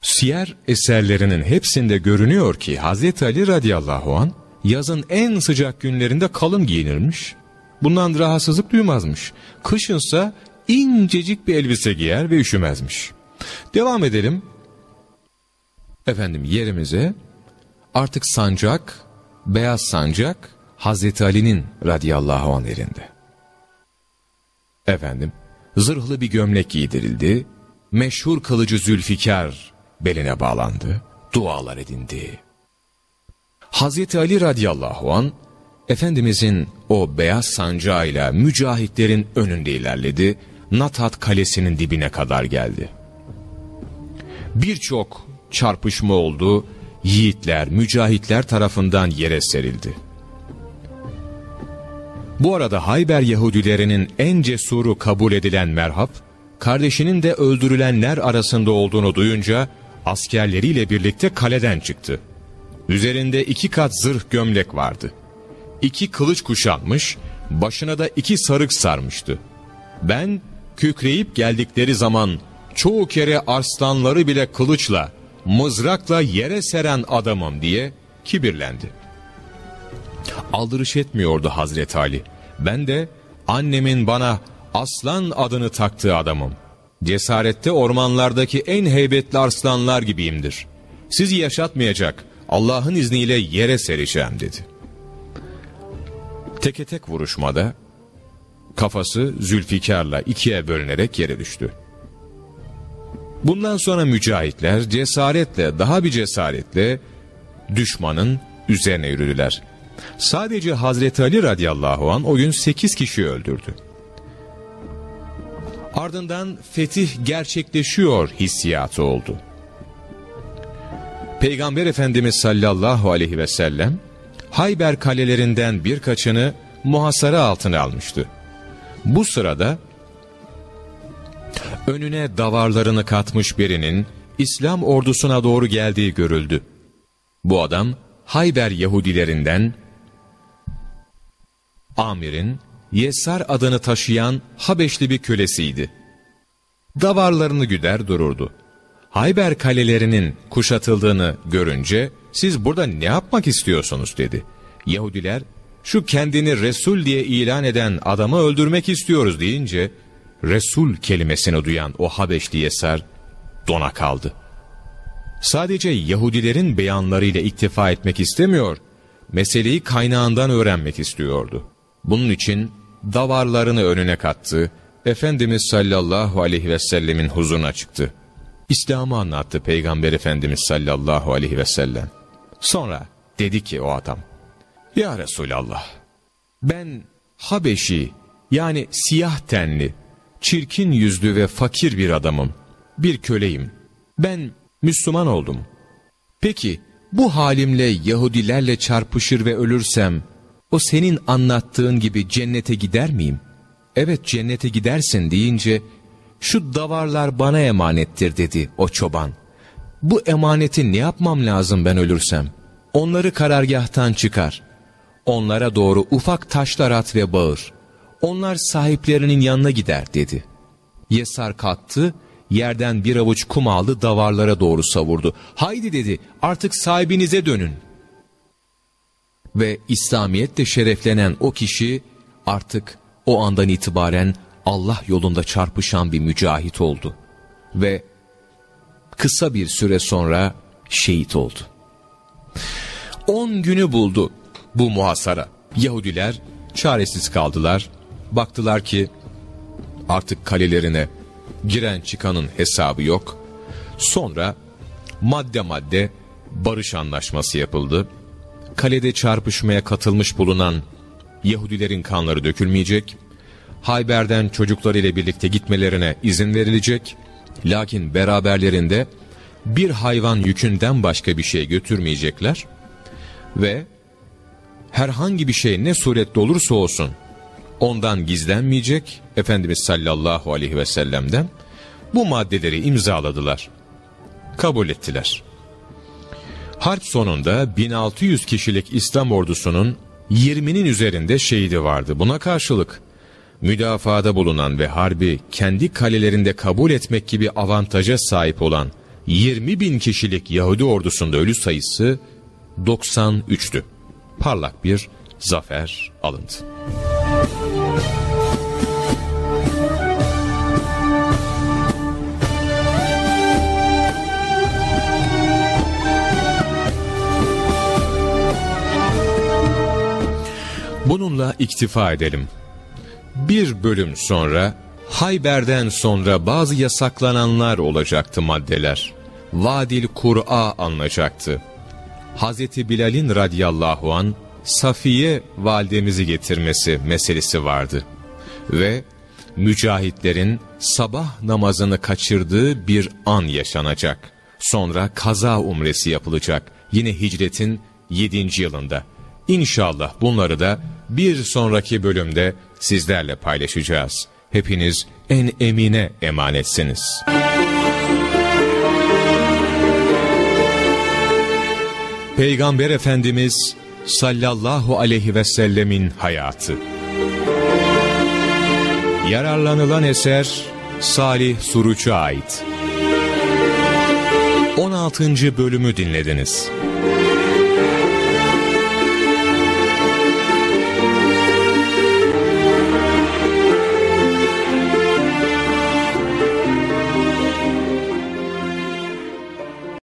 Siyer eserlerinin hepsinde görünüyor ki Hazreti Ali radıyallahu an yazın en sıcak günlerinde kalın giyinirmiş. Bundan rahatsızlık duymazmış. Kışınsa incecik bir elbise giyer ve üşümezmiş. Devam edelim. Efendim yerimize artık sancak, beyaz sancak Hazreti Ali'nin radıyallahu anh elinde. Efendim zırhlı bir gömlek giydirildi. Meşhur kılıcı Zülfikar beline bağlandı. Dualar edindi. Hazreti Ali radıyallahu an Efendimizin o beyaz sancağıyla mücahitlerin önünde ilerledi. Natat kalesinin dibine kadar geldi. Birçok çarpışma oldu. Yiğitler, mücahitler tarafından yere serildi. Bu arada Hayber Yahudilerinin en cesuru kabul edilen Merhab, kardeşinin de öldürülenler arasında olduğunu duyunca askerleriyle birlikte kaleden çıktı. Üzerinde iki kat zırh gömlek vardı. İki kılıç kuşanmış, başına da iki sarık sarmıştı. Ben kükreyip geldikleri zaman çoğu kere arslanları bile kılıçla, mızrakla yere seren adamım diye kibirlendi. Aldırış etmiyordu Hazreti Ali. Ben de annemin bana aslan adını taktığı adamım. Cesarette ormanlardaki en heybetli arslanlar gibiyimdir. Sizi yaşatmayacak, Allah'ın izniyle yere sereceğim dedi. Teke tek vuruşmada kafası Zülfikar'la ikiye bölünerek yere düştü. Bundan sonra mücahitler cesaretle daha bir cesaretle düşmanın üzerine yürüdüler. Sadece Hazreti Ali radıyallahu an o gün sekiz kişi öldürdü. Ardından fetih gerçekleşiyor hissiyatı oldu. Peygamber Efendimiz sallallahu aleyhi ve sellem Hayber kalelerinden birkaçını muhasara altına almıştı. Bu sırada önüne davarlarını katmış birinin İslam ordusuna doğru geldiği görüldü. Bu adam Hayber Yahudilerinden Amir'in Yesar adını taşıyan Habeşli bir kölesiydi. Davarlarını güder dururdu. Hayber kalelerinin kuşatıldığını görünce siz burada ne yapmak istiyorsunuz dedi. Yahudiler şu kendini Resul diye ilan eden adamı öldürmek istiyoruz deyince Resul kelimesini duyan o Habeşli Yesar dona kaldı. Sadece Yahudilerin beyanlarıyla iktifa etmek istemiyor, meseleyi kaynağından öğrenmek istiyordu. Bunun için davarlarını önüne kattı, Efendimiz sallallahu aleyhi ve sellemin huzuruna çıktı. İslam'ı anlattı Peygamber Efendimiz sallallahu aleyhi ve sellem. Sonra dedi ki o adam, Ya Resulallah, ben Habeşi yani siyah tenli, çirkin yüzlü ve fakir bir adamım, bir köleyim. Ben Müslüman oldum. Peki bu halimle Yahudilerle çarpışır ve ölürsem, o senin anlattığın gibi cennete gider miyim? Evet cennete gidersin deyince, şu davarlar bana emanettir dedi o çoban. Bu emaneti ne yapmam lazım ben ölürsem? Onları karargahtan çıkar. Onlara doğru ufak taşlar at ve bağır. Onlar sahiplerinin yanına gider dedi. Yesar kalktı, yerden bir avuç kum aldı davarlara doğru savurdu. Haydi dedi artık sahibinize dönün. Ve İslamiyetle şereflenen o kişi artık o andan itibaren Allah yolunda çarpışan bir mücahit oldu. Ve kısa bir süre sonra şehit oldu. On günü buldu bu muhasara. Yahudiler çaresiz kaldılar. Baktılar ki artık kalelerine giren çıkanın hesabı yok. Sonra madde madde barış anlaşması yapıldı. Kalede çarpışmaya katılmış bulunan Yahudilerin kanları dökülmeyecek. Hayber'den çocuklarıyla birlikte gitmelerine izin verilecek. Lakin beraberlerinde bir hayvan yükünden başka bir şey götürmeyecekler. Ve herhangi bir şey ne surette olursa olsun ondan gizlenmeyecek Efendimiz sallallahu aleyhi ve sellem'den bu maddeleri imzaladılar. Kabul ettiler. Harp sonunda 1600 kişilik İslam ordusunun 20'nin üzerinde şehidi vardı. Buna karşılık müdafada bulunan ve harbi kendi kalelerinde kabul etmek gibi avantaja sahip olan 20 bin kişilik Yahudi ordusunda ölü sayısı 93'tü. Parlak bir zafer alındı. Bununla iktifa edelim. Bir bölüm sonra Hayber'den sonra bazı yasaklananlar olacaktı maddeler. Vadil Kur'a alınacaktı. Hazreti Bilal'in radiyallahu an Safiye validemizi getirmesi meselesi vardı. Ve mücahitlerin sabah namazını kaçırdığı bir an yaşanacak. Sonra kaza umresi yapılacak. Yine hicretin 7. yılında. İnşallah bunları da bir sonraki bölümde sizlerle paylaşacağız. Hepiniz en emine emanetsiniz. Peygamber Efendimiz sallallahu aleyhi ve sellemin hayatı. Yararlanılan eser Salih Suruç'a ait. 16. bölümü dinlediniz.